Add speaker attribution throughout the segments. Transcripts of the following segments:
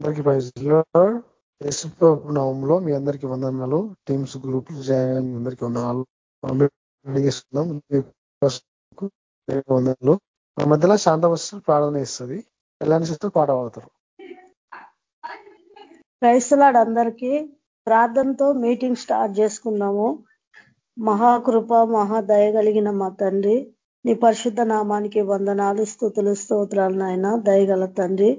Speaker 1: అందరికీ ప్రైజ్లో నవంలో మీ అందరికీ వందనాలు. టీమ్స్ గ్రూప్ జాయిన్ అందరికీ వందనాలు. వందనాలు. మా మధ్యలో శాంతవస్తులు ప్రార్థన ఇస్తుంది ఎలాంటి చేస్తూ పాట పాడతారు.
Speaker 2: క్రైస్తలాడ్ అందరికీ ప్రార్థనతో మీటింగ్ స్టార్ట్ చేసుకున్నాము. మహాకృప మహాదయ కలిగిన మా తండ్రి. నీ పరిశుద్ధ నామానికి వందనాలు స్థుతులు స్తోత్రాలు నాయన. దయగల తండ్రి.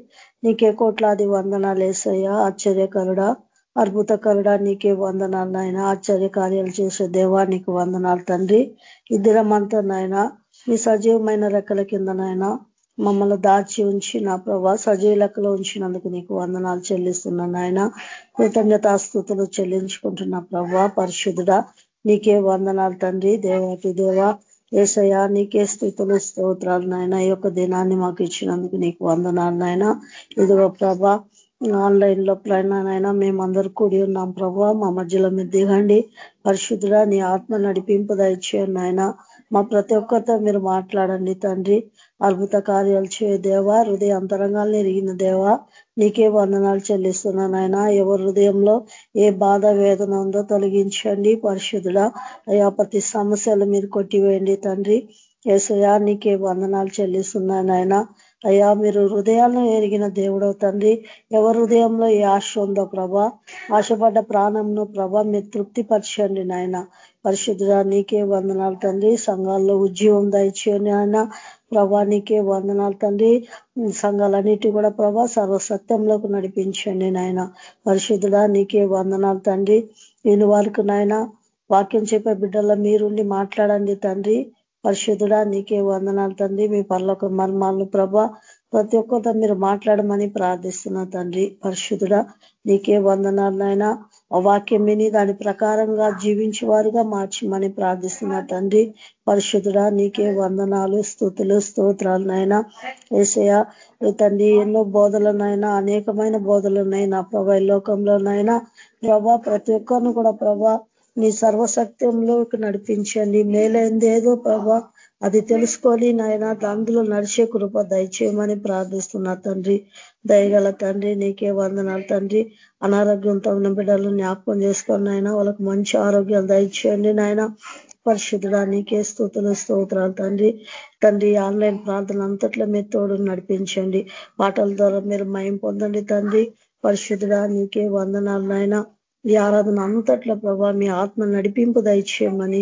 Speaker 2: నీకే కోట్లాది వందనాలు వేసయ్యా ఆశ్చర్యకరుడా అద్భుతకరుడా నీకే వందనాలు నాయన. ఆశ్చర్య కార్యాలు చేసే దేవా నీకు వందనాలు తండ్రి. ఇద్దరమంతా నాయన నీ సజీవమైన రెక్కల కింద నాయన మమ్మల్ని దాచి ఉంచి నా ప్రభా సజీవ లెక్కలో ఉంచినందుకు నీకు వందనాలు చెల్లిస్తున్నాను నాయన. కృతజ్ఞతాస్థుతులు చెల్లించుకుంటున్నా ప్రభా పరిశుద్ధుడా నీకే వందనాలు తండ్రి. దేవాటి దేవా ఏసయ్యా నీకే స్థితులు స్తోత్రాలు నాయన. ఈ యొక్క దినాన్ని మాకు ఇచ్చినందుకు నీకు వందనాలు నాయన. ఇదిగో ప్రభా ఆన్లైన్లో ప్రయాణానైనా మేమందరూ కూడి ఉన్నాం ప్రభా. మా మధ్యలో మీరు దిగండి. పరిశుద్ధుడా నీ ఆత్మ నడిపింపు దయచేయండి నాయన. మా ప్రతి ఒక్కరితో మీరు మాట్లాడండి తండ్రి. అద్భుత కార్యాలు చేయ దేవా. హృదయ అంతరంగాలు ఎరిగిన దేవా. నీకే వందనాలు చెల్లిస్తున్నాను ఆయన ఎవరి హృదయంలో ఏ బాధ వేదన ఉందో తొలగించండి పరిశుద్ధుడ. అయ్యా ప్రతి సమస్యలు మీరు కొట్టివేయండి తండ్రి. ఏసయా నీకే వందనాలు చెల్లిస్తున్నాను ఆయన అయ్యా మీరు హృదయాలను ఎరిగిన దేవుడో తండ్రి. ఎవరి హృదయంలో ఏ ఆశ ఉందో ప్రభా. ఆశపడ్డ ప్రాణంను ప్రభా మీరు తృప్తిపరచండి నాయన. పరిశుద్ధుడా నీకే వందనాలు తండ్రి. సంఘాల్లో ఉద్యోగం దయచేయండి ఆయన ప్రభా నీకే వందనాలు తండ్రి. సంఘాలన్నిటి కూడా ప్రభా సర్వసత్యంలోకి నడిపించండి నాయన. పరిశుద్ధుడా నీకే వందనాలు తండ్రి. నేను వారికి నాయన వాక్యం చెప్పే బిడ్డల మీరుండి మాట్లాడండి తండ్రి. పరిశుద్ధుడా నీకే వందనాలు తండ్రి. మీ పర్లకు మర్మాలను ప్రభా ప్రతి ఒక్కరితో మీరు మాట్లాడమని ప్రార్థిస్తున్నా తండ్రి. పరిశుద్ధుడా నీకే వందనాలు నాయన. వాక్యం విని దాని ప్రకారంగా జీవించి వారుగా మార్చమని ప్రార్థిస్తున్నా తండ్రి పరిశుద్ధుడా నీకే వందనాలు స్థుతులు స్తోత్రాలు నాయన. ఏసయ తండ్రి ఎన్నో బోధలనైనా అనేకమైన బోధలనైనా నా ప్రభా లోకంలోనైనా ప్రభా ప్రతి ఒక్కరిని కూడా ప్రభా నీ సర్వసత్యంలోకి నడిపించండి. మేలైంది ఏదో ప్రభా అది తెలుసుకొని నాయన అందులో నడిచే కృప దయచేయమని ప్రార్థిస్తున్నా తండ్రి. దయగల తండ్రి నీకే వందనాలు తండ్రి. అనారోగ్యంతో ఉన్న బిడ్డలు జ్ఞాపకం చేసుకొని నాయన వాళ్ళకి మంచి ఆరోగ్యం దయచేయండి నాయన. పరిశుద్ధుడా నీకే స్థుతులు స్తోత్రాలు తండ్రి. తండ్రి ఆన్లైన్ ప్రార్థన అంతట్లో మీరు తోడు నడిపించండి. పాటల ద్వారా మీరు మయం పొందండి తండ్రి. పరిశుద్ధుడా నీకే వందనాలు నాయన. ఈ ఆరాధన అంతట్లో ప్రభా మీ ఆత్మ నడిపింపు దయచేయమని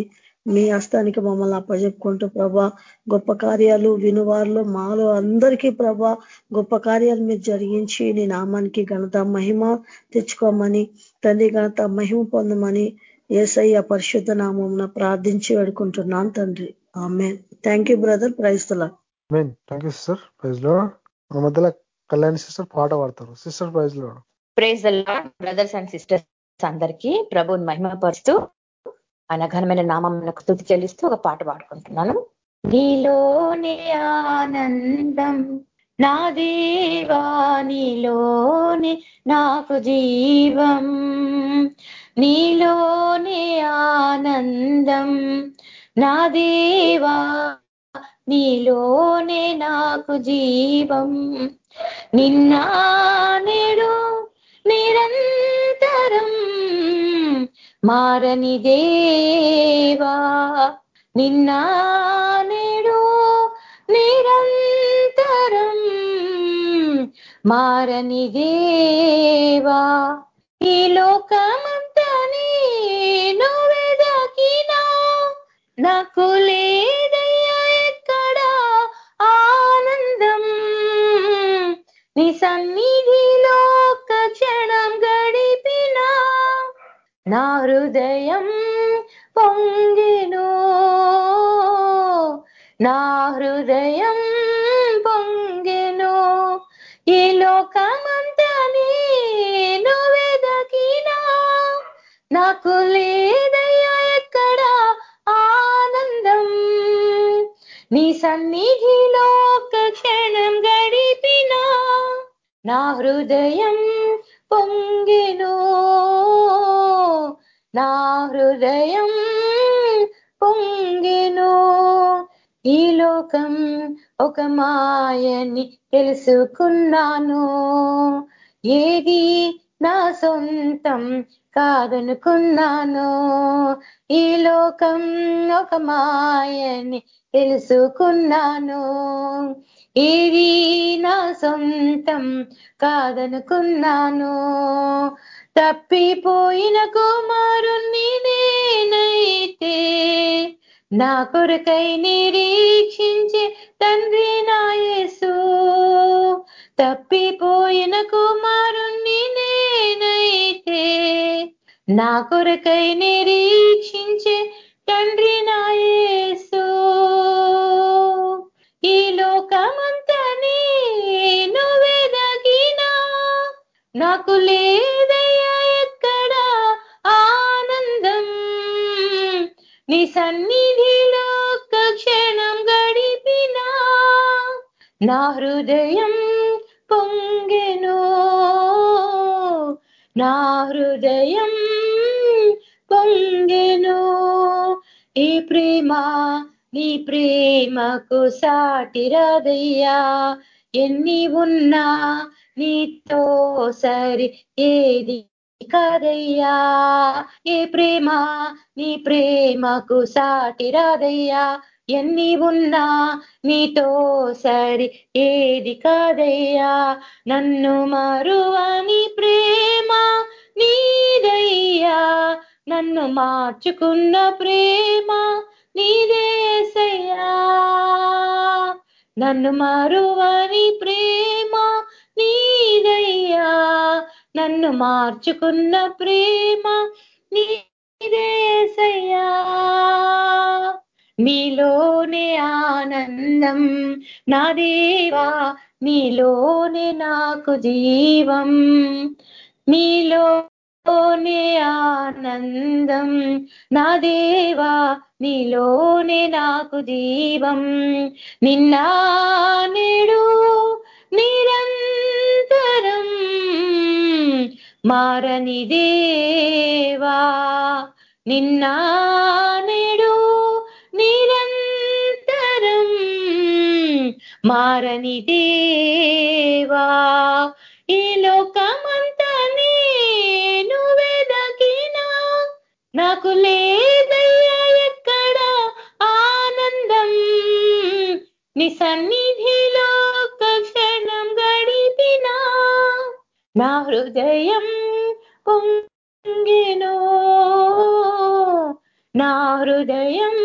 Speaker 2: మీ హస్తానికి మమ్మల్ని అప్పచెప్పుకుంటూ ప్రభా గొప్ప కార్యాలు వినువారులు మాలో అందరికీ ప్రభా గొప్ప కార్యాలు మీరు జరిగించి నీ నామానికి ఘనత మహిమ తెచ్చుకోమని తండ్రి ఘనత మహిమ పొందమని ఏసయ్య పరిశుద్ధ నామం ప్రార్థించి వేడుకుంటున్నాను తండ్రి. ఆమె థ్యాంక్ యూ బ్రదర్ ప్రైజ్లా
Speaker 1: థ్యాంక్ యూ సిస్టర్ ప్రైజ్లో మధ్యలో కళ్యాణ్ సిస్టర్ పాట పాడతారు. సిస్టర్ ప్రైజ్లో
Speaker 3: ప్రైజ్ బ్రదర్స్ అండ్ సిస్టర్స్ అందరికీ. ప్రభుని మహిమపరుస్తూ ఆయన ఘనమైన నామం స్థుతి చెల్లిస్తూ ఒక పాట పాడుకుంటున్నాను. నీలోనే ఆనందం నా దేవా నీలోనే నాకు జీవం. నీలోనే ఆనందం నా దేవా నీలోనే నాకు జీవం. నిన్న నేడు నిరంతరం మారని దేవా నిన్న నేడు నిరంతరం మారని దేవా ఈ లోకమంతా నేను వెదకినా నాకు లేదయ్యా ఎక్కడ ఆనందం. నీ సన్ని నా హృదయం పొంగిను. నా హృదయం పొంగెను. ఈ లోకమంతా నేను వెదకినా. నాకు లేదయ్యా ఎక్కడ ఆనందం. నీ సన్నిధిలో ఒక క్షణం గడిపినా. నా హృదయం హృదయం పొంగెను. ఈ లోకం ఒక మాయని తెలుసుకున్నాను. ఏది నా సొంతం కాదనుకున్నాను. ఈ లోకం ఒక మాయని తెలుసుకున్నాను. ఏది నా సొంతం కాదనుకున్నాను. తప్పిపోయిన కుమారుణ్ణి నేనైతే నా కొరకై నిరీక్షించే తండ్రి నాయసు తప్పిపోయిన కుమారుణ్ణి నేనైతే నా కొరకై నిరీక్షించే తండ్రి నాయసు ఈ లోకమంతా నేను వెదగినా నాకు లేదయ్యా ఎక్కడ ఆనందం? నీ సన్నిధిలో ఒక్క క్షణం గడిపినా నా హృదయం పొంగెను. నా హృదయం పొంగెను. ఈ ప్రేమ నీ ప్రేమకు సాటిరాదయ్యా ఎన్ని ఉన్నా నీతో సరి ఏది కాదయ్యా? ఏ ప్రేమ? నీ ప్రేమకు సాటి రాదయ్యా. ఎన్ని ఉన్నా నీతో సరి ఏది కాదయ్యా? నన్ను మరువని ప్రేమ నీదయ్యా? నన్ను మార్చుకున్న ప్రేమ నీదేసయ్యా? నన్ను మరువని ప్రేమ నీదయ్యా నన్ను మార్చుకున్న ప్రేమ నీదేసయ్యా. నీలోనే ఆనందం నా దేవా నీలోనే నాకు జీవం. నీలోనే ఆనందం నా దేవా నీలోనే నాకు జీవం. నిన్నా నేడు నిరం మారని దేవా నిన్నా నేడు నిరంతరం మారని దేవా ఈ లోకమంతా నేను వెదకినా నాకు లేదయ్యా ఎక్కడ ఆనందం. నీ సన్నిధిలో నా హృదయం పొంగెను. నా హృదయం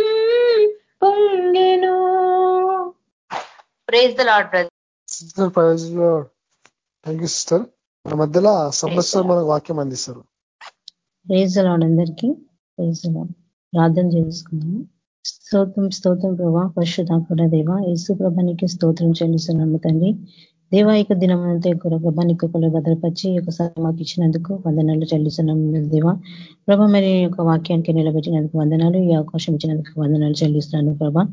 Speaker 3: పొంగెను. Praise the Lord brother
Speaker 1: sister praise thank you sister మన మధ్యలో సమస్య మనకు వాక్యం అందిస్తారు.
Speaker 4: ప్రేజ్ లాడ్ అందరికీ. ప్రేజ్ లాడ్ ప్రార్థన చేసుకున్నాము స్తోత్రం స్తోత్రం ప్రభా పరిశుధాకుడ దేవ యేసు ప్రభానికి స్తోత్రం చెల్లిస్తున్నాము తండ్రి. దేవాయిక దినమంతా యొక్క ప్రభా నీకు భద్రపరిచి ఒకసారి మాకు ఇచ్చినందుకు వందనాలు చెల్లిస్తున్నాం దేవా. ప్రభా మరి యొక్క వాక్యానికి నిలబెట్టినందుకు వందనాలు ఈ అవకాశం ఇచ్చినందుకు వందనాలు చెల్లిస్తున్నాను ప్రభా.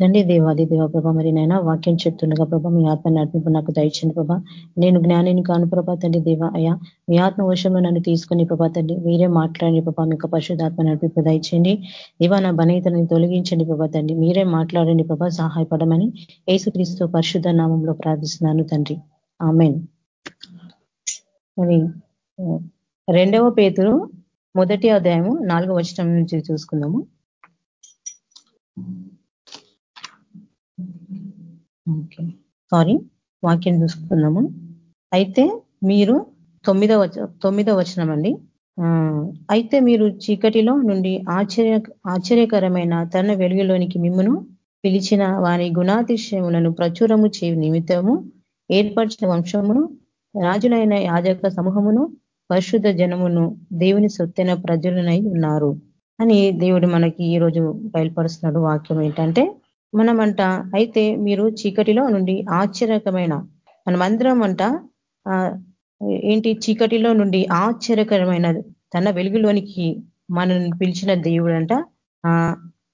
Speaker 4: తండ్రి దేవాది దేవ ప్రభా మరి నైనా వాక్యం చెప్తుండగా ప్రభా మీ ఆత్మ నడిపింపు నాకు దయచండి ప్రభా. నేను జ్ఞానిని కాను ప్రభా తండ్రి దేవ అయ్యా మీ ఆత్మ వశంలో నన్ను తీసుకుని ప్రభా తండ్రి మీరే మాట్లాడండి ప్రభా మీ యొక్క పరిశుధాత్మ నడిపింపు దయచేయండి. దేవా నా బనీతని తొలగించండి ప్రభా తండ్రి మీరే మాట్లాడండి ప్రభా సహాయపడమని యేసుక్రీస్తు పరిశుద్ధ నామంలో ప్రార్థిస్తున్నాను తండ్రి. ఆమెన్. మరి రెండవ పేతురు మొదటి అధ్యాయము నాలుగవ వచనం నుంచి చూసుకుందాము. ఓకే. సారీ వాక్యం చూసుకుందాము? అయితే మీరు తొమ్మిదవ తొమ్మిదవ వచనం అండి అయితే మీరు చీకటిలో నుండి ఆశ్చర్య ఆశ్చర్యకరమైన తన వెలుగులోనికి మిమ్మును పిలిచిన వారి గుణాతిశయములను ప్రచురము చే నిమిత్తము ఏర్పరిచిన వంశమును రాజులైన యాజక సమూహమును పరిశుద్ధ జనమును దేవుని సొత్తైన ప్రజలనై ఉన్నారు అని దేవుడు మనకి ఈ రోజు బయలుపరుస్తున్నాడు వాక్యం ఏంటంటే మనమంట అయితే మీరు చీకటిలో నుండి ఆశ్చర్యకరమైన మనమందరం అంట ఏంటి చీకటిలో నుండి ఆశ్చర్యకరమైన తన వెలుగులోనికి మనల్ని పిలిచిన దేవుడు అంట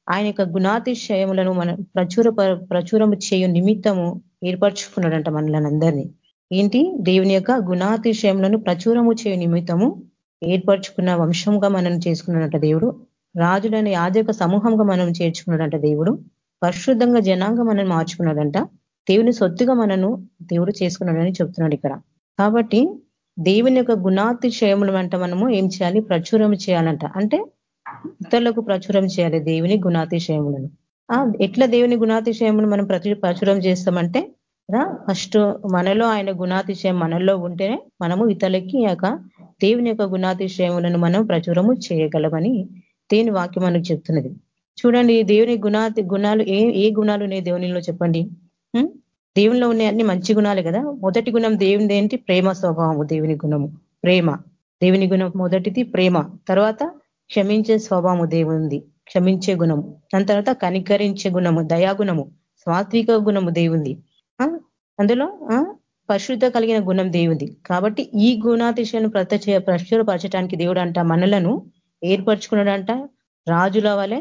Speaker 4: ఆయన యొక్క గుణాతిశయములను మన ప్రచుర ప్రచురము చేయు నిమిత్తము ఏర్పరచుకున్నాడంట మనల్ని అందరినీ ఏంటి? దేవుని యొక్క గుణాతిశయములను ప్రచురము చేయు నిమిత్తము ఏర్పరచుకున్న వంశంగా మనం చేసుకున్నాడంట దేవుడు. రాజులైన యాజక సమూహంగా మనం చేర్చుకున్నాడంట దేవుడు. పరిశుద్ధంగా జనాంగం మనం మార్చుకున్నాడంట. దేవుని సొత్తుగా మనను దేవుడు చేసుకున్నాడని చెప్తున్నాడు ఇక్కడ. కాబట్టి దేవుని యొక్క గుణాతిశయములు అంట మనము ఏం చేయాలి? ప్రచురం చేయాలంట. అంటే ఇతరులకు ప్రచురం చేయాలి దేవుని గుణాతిశయములను. ఎట్లా దేవుని గుణాతిశయములు మనం ప్రతి ప్రచురం చేస్తామంటే ఫస్ట్ మనలో ఆయన గుణాతిశయం మనలో ఉంటేనే మనము ఇతరులకి యొక్క దేవుని యొక్క గుణాతిశయములను మనం ప్రచురము చేయగలమని దేని వాక్యం మనకు చెప్తున్నది. చూడండి దేవుని గుణా గుణాలు ఏ ఏ గుణాలు ఉన్నాయి దేవునిలో చెప్పండి? దేవునిలో ఉన్నాయి అన్ని మంచి గుణాలే కదా? మొదటి గుణం దేవుని ఏంటి? ప్రేమ స్వభావము దేవుని గుణము. ప్రేమ. దేవుని గుణం మొదటిది ప్రేమ. తర్వాత క్షమించే స్వభావము దేవునిది. క్షమించే గుణము. దాని తర్వాత కనికరించే గుణము దయాగుణము స్వాత్విక గుణము దేవుంది అందులో పరిశుద్ధ కలిగిన గుణం దేవుంది కాబట్టి ఈ గుణాతిశయాన్ని ప్రత్యక్ష ప్రచురపరచడానికి దేవుడు అంట మనలను ఏర్పరచుకున్నాడంట. రాజుల వలె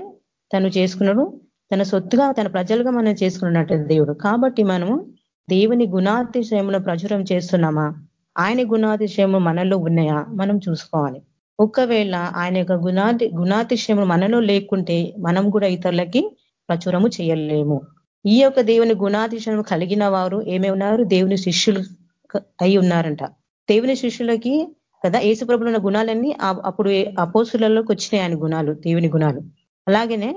Speaker 4: తను చేసుకున్నాడు. తన సొత్తుగా తన ప్రజలుగా మనం చేసుకున్నట్టు దేవుడు. కాబట్టి మనము దేవుని గుణాతిశయమును ప్రచురం చేస్తున్నామా? ఆయన గుణాతిశయము మనలో ఉన్నాయా? మనం చూసుకోవాలి. ఒకవేళ ఆయన యొక్క గుణాతి గుణాతిశయము మనలో లేకుంటే మనం కూడా ఇతరులకి ప్రచురము చేయలేము. ఈ యొక్క దేవుని గుణాతిశయము కలిగిన వారు ఏమే ఉన్నారు? దేవుని శిష్యులు అయి ఉన్నారంట. దేవుని శిష్యులకి కదా ఏసుప్రభులు ఉన్న గుణాలన్నీ అప్పుడు అపోసులలోకి వచ్చినాయి ఆయన గుణాలు దేవుని గుణాలు. అలాగనే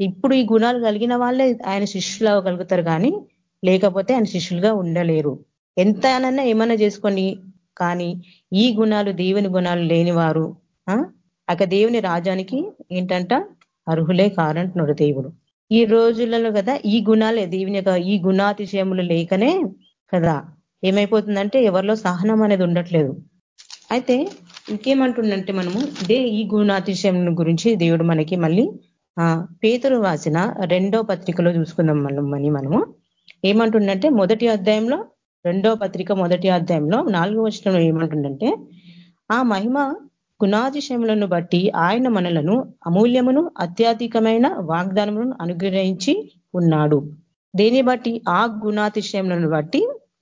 Speaker 4: ఇప్పుడు ఈ గుణాలు కలిగిన వాళ్ళే ఆయన శిష్యులు కలుగుతారు కానీ లేకపోతే ఆయన శిష్యులుగా ఉండలేరు. ఎంతనన్నా ఏమన్నా చేసుకొని కానీ ఈ గుణాలు దేవుని గుణాలు లేనివారు అక దేవుని రాజానికి ఏంటంట? అర్హులే కారంటున్నాడు దేవుడు. ఈ రోజులలో కదా ఈ గుణాలే దేవుని యొక్క ఈ గుణాతిశయములు లేకనే కదా. ఏమైపోతుందంటే ఎవరిలో సహనం అనేది ఉండట్లేదు. అయితే ఇంకేమంటుండంటే మనము ఇదే ఈ గుణాతిశయం గురించి దేవుడు మనకి మళ్ళీ పేతురు రాసిన రెండో పత్రికలో చూసుకుందాం మళ్ళీ మనము. ఏమంటుండంటే మొదటి అధ్యాయంలో రెండో పత్రిక మొదటి అధ్యాయంలో నాలుగో వచనంలో ఏమంటుండంటే ఆ మహిమ గుణాతిశయములను బట్టి ఆయన మనలను అమూల్యమును అత్యాధికమైన వాగ్దానములను అనుగ్రహించి ఉన్నాడు. దేని బట్టి? ఆ గుణాతిశయములను బట్టి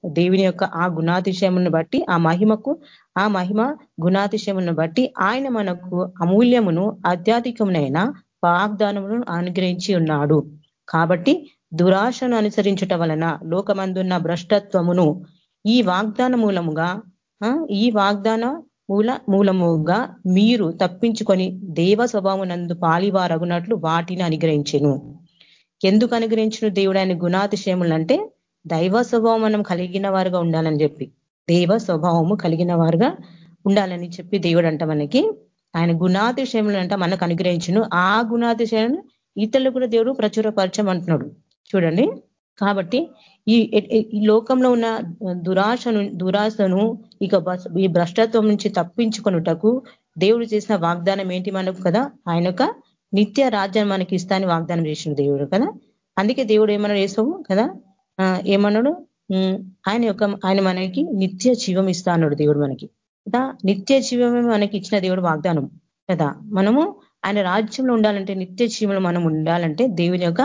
Speaker 4: దేవుని యొక్క ఆ గుణాతిశయమును బట్టి ఆ మహిమకు ఆ మహిమ గుణాతిశయమును బట్టి ఆయన మనకు అమూల్యమును అత్యాధికమునైన వాగ్దానములను అనుగ్రహించి ఉన్నాడు. కాబట్టి దురాశను అనుసరించుట వలన లోకమందున్న భ్రష్టత్వమును ఈ వాగ్దాన మూలముగా ఈ వాగ్దాన మూల మూలముగా మీరు తప్పించుకొని దేవ స్వభావనందు పాలివారగునట్లు వాటిని అనుగ్రహించెను. ఎందుకు అనుగ్రహించిన దేవుడు ఆయన గుణాతిశయములంటే దైవ స్వభావం మనం కలిగిన వారుగా ఉండాలని చెప్పి. దేవ స్వభావము కలిగిన వారుగా ఉండాలని చెప్పి దేవుడు అంట మనకి. ఆయన గుణాతిశయములు అంట మనకు అనుగ్రహించును. ఆ గుణాతిశయాలను ఇతరులు కూడా దేవుడు ప్రచురపరచమంటున్నాడు. చూడండి. కాబట్టి ఈ ఈ లోకంలో ఉన్న దురాశను దురాశను ఇక ఈ భ్రష్టత్వం నుంచి తప్పించుకొనుటకు దేవుడు చేసిన వాగ్దానం ఏంటి మనకు కదా? ఆయన నిత్య రాజ్యాన్ని మనకి ఇస్తాని వాగ్దానం చేసిన దేవుడు కదా? అందుకే దేవుడు ఏమన్నా చేసావు కదా? ఏమన్నాడు? ఆయన యొక్క ఆయన మనకి నిత్య జీవం ఇస్తా అన్నాడు దేవుడు మనకి. కదా? నిత్య జీవమే మనకి ఇచ్చిన దేవుడు వాగ్దానం కదా? మనము ఆయన రాజ్యంలో ఉండాలంటే నిత్య జీవంలో మనం ఉండాలంటే దేవుని యొక్క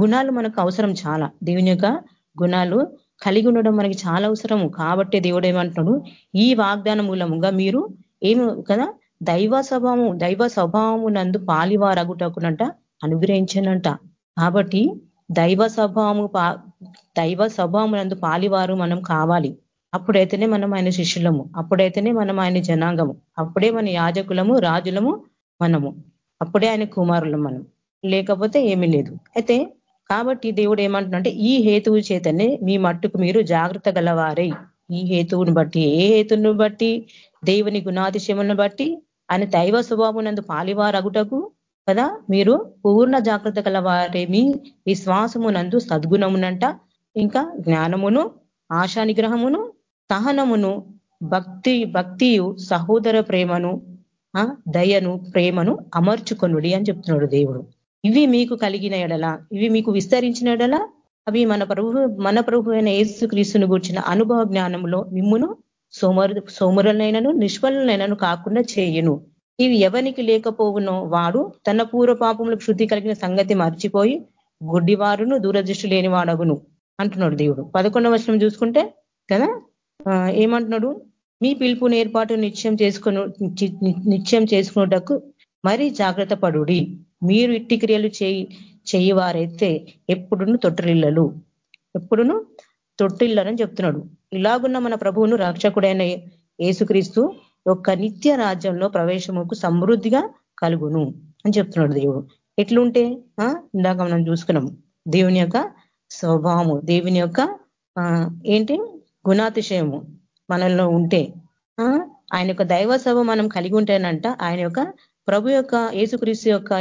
Speaker 4: గుణాలు మనకు అవసరం చాలా. దేవుని యొక్క గుణాలు కలిగి ఉండడం మనకి చాలా అవసరము. కాబట్టి దేవుడు ఏమంటున్నాడు? ఈ వాగ్దాన మూలముగా మీరు ఏమి కదా? దైవ స్వభావము దైవ స్వభావము నందు పాలివారగుటకునంట అనుగ్రహించనంట. కాబట్టి దైవ స్వభావము దైవ స్వభావము నందు పాలివారు మనం కావాలి. అప్పుడైతేనే మనం ఆయన శిష్యులము. అప్పుడైతేనే మనం ఆయన జనాంగము. అప్పుడే మన యాజకులము రాజులము మనము. అప్పుడే ఆయన కుమారులు మనం. లేకపోతే ఏమీ లేదు. అయితే కాబట్టి దేవుడు ఏమంటున్నంటే ఈ హేతువు చేతనే మీ మట్టుకు మీరు జాగ్రత్త గలవారై. ఈ హేతువుని బట్టి ఏ హేతువును బట్టి దేవుని గుణాతిశయములను బట్టి ఆయన దైవ స్వభావం పాలివారగుటకు కదా మీరు పూర్ణ జాగ్రత్త గలవారేమి విశ్వాసమునందు సద్గుణమునంట ఇంకా జ్ఞానమును ఆశా నిగ్రహమును సహనమును భక్తి భక్తియు సహోదర ప్రేమను దయను ప్రేమను అమర్చుకొనుడి అని చెప్తున్నాడు దేవుడు. ఇవి మీకు కలిగిన ఎడల ఇవి మీకు విస్తరించిన ఎడల అవి మన ప్రభు మన ప్రభు అయిన ఏసు క్రీస్తుని అనుభవ జ్ఞానంలో మిమ్మును సోమరు సోమరులైనను నిష్ఫలనైనను కాకుండా చేయును. ఇవి ఎవరికి లేకపోవునో వాడు తన పూర్వ పాపములకు శుద్ధి కలిగిన సంగతి మర్చిపోయి గుడ్డివారును దూరదృష్టి లేని వాడగును అంటున్నాడు దేవుడు. పదకొండవ వర్షం చూసుకుంటే కదా? ఏమంటున్నాడు? మీ పిలుపుని ఏర్పాటు నిశ్చయం చేసుకుని నిశ్చయం చేసుకున్నటకు మరీ జాగ్రత్త పడుడి. మీరు ఇట్టి క్రియలు చేయి చేయవారైతే ఎప్పుడును తొట్టిల్లలు. ఎప్పుడును తొట్టిల్లని చెప్తున్నాడు. ఇలాగున్న మన ప్రభువును రక్షకుడైన ఏసుక్రీస్తు యొక్క నిత్య రాజ్యంలో ప్రవేశముకు సమృద్ధిగా కలుగును అని చెప్తున్నాడు దేవుడు. ఎట్లుంటే ఇందాక మనం చూసుకున్నాం. దేవుని యొక్క స్వభావము దేవుని యొక్క ఏంటి? గుణాతిశయము మనలో ఉంటే ఆయన యొక్క దైవ సభ మనం కలిగి ఉంటేనంట ఆయన యొక్క ప్రభు యొక్క యేసుక్రీస్తు యొక్క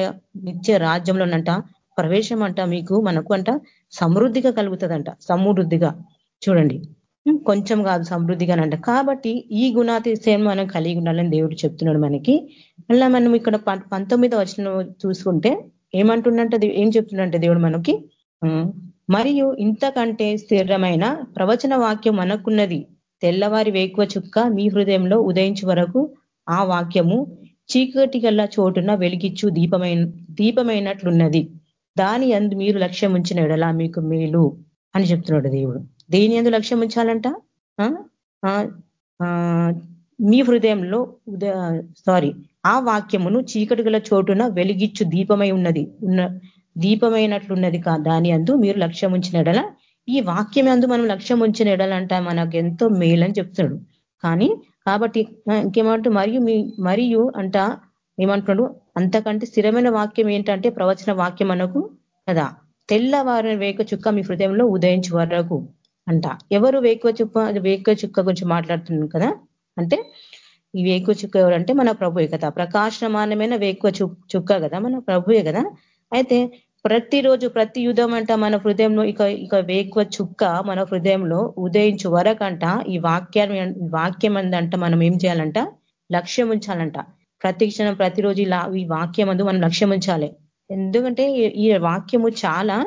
Speaker 4: నిత్య రాజ్యంలోనంట ప్రవేశం అంట మీకు మనకు అంట సమృద్ధిగా కలుగుతుందంట సమృద్ధిగా. చూడండి. కొంచెం కాదు సమృద్ధిగానంట. కాబట్టి ఈ గుణాతిశయం మనం కలిగి ఉండాలని దేవుడు చెప్తున్నాడు మనకి. మళ్ళా మనం ఇక్కడ పంతొమ్మిదో వచ్చిన చూసుకుంటే ఏమంటుండంట ఏం చెప్తుండంటే దేవుడు మనకి? మరియు ఇంతకంటే స్థిరమైన ప్రవచన వాక్యం మనకున్నది తెల్లవారి వేకువ చుక్క మీ హృదయంలో ఉదయించు వరకు ఆ వాక్యము చీకటి చోటున వెలిగిచ్చు దీపమైన దీపమైనట్లున్నది. దాని అందు మీరు లక్ష్యం ఉంచిన ఎడలా మీకు మేలు అని చెప్తున్నాడు దేవుడు. దేని ఎందు లక్ష్యం ఉంచాలంట? మీ హృదయంలో సారీ ఆ వాక్యమును చీకటి గల చోటున వెలిగిచ్చు దీపమై ఉన్నది ఉన్న దీపమైనట్లున్నది కా దాని అందు మీరు లక్ష్యం ఉంచిన ఎడల ఈ వాక్యం అందు మనం లక్ష్యం ఉంచిన ఎడలంట మనకు ఎంతో మేలని చెప్తున్నాడు. కానీ కాబట్టి ఇంకేమంటూ మరియు మరియు అంట ఏమంటున్నాడు అంతకంటే స్థిరమైన వాక్యం ఏంటంటే ప్రవచన వాక్యం మనకు కదా. తెల్లవారిన వేక చుక్క మీ హృదయంలో ఉదయించు వరకు అంట. ఎవరు వేకువ చుక్క వేకువ చుక్క గురించి మాట్లాడుతున్నాం కదా? అంటే ఈ వేకువ చుక్క ఎవరంటే మన ప్రభుయే కదా. ప్రకాశమానమైన వేకువ చుక్క కదా మన ప్రభుయే కదా. అయితే ప్రతిరోజు ప్రతి యుధం అంట మన హృదయంలో ఇక ఇక వేకువ చుక్క మన హృదయంలో ఉదయించు వరకంట ఈ వాక్యాన్ని వాక్యం అందంట మనం ఏం చేయాలంట? లక్ష్యం ఉంచాలంట. ప్రతి క్షణం ప్రతిరోజు ఇలా ఈ వాక్యం అందు మనం లక్ష్యం ఉంచాలి. ఎందుకంటే ఈ వాక్యము చాలా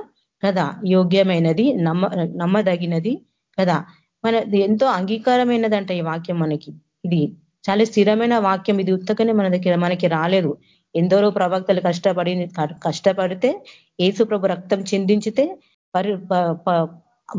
Speaker 4: కదా యోగ్యమైనది నమ్మ నమ్మదగినది కదా. మన ఎంతో అంగీకారమైనదంట ఈ వాక్యం మనకి. ఇది చాలా స్థిరమైన వాక్యం. ఇది ఉత్తకనే మన దగ్గర మనకి రాలేదు. ఎందరో ప్రవక్తలు కష్టపడి కష్టపడితే ఏసు ప్రభు రక్తం చిందించితే పరి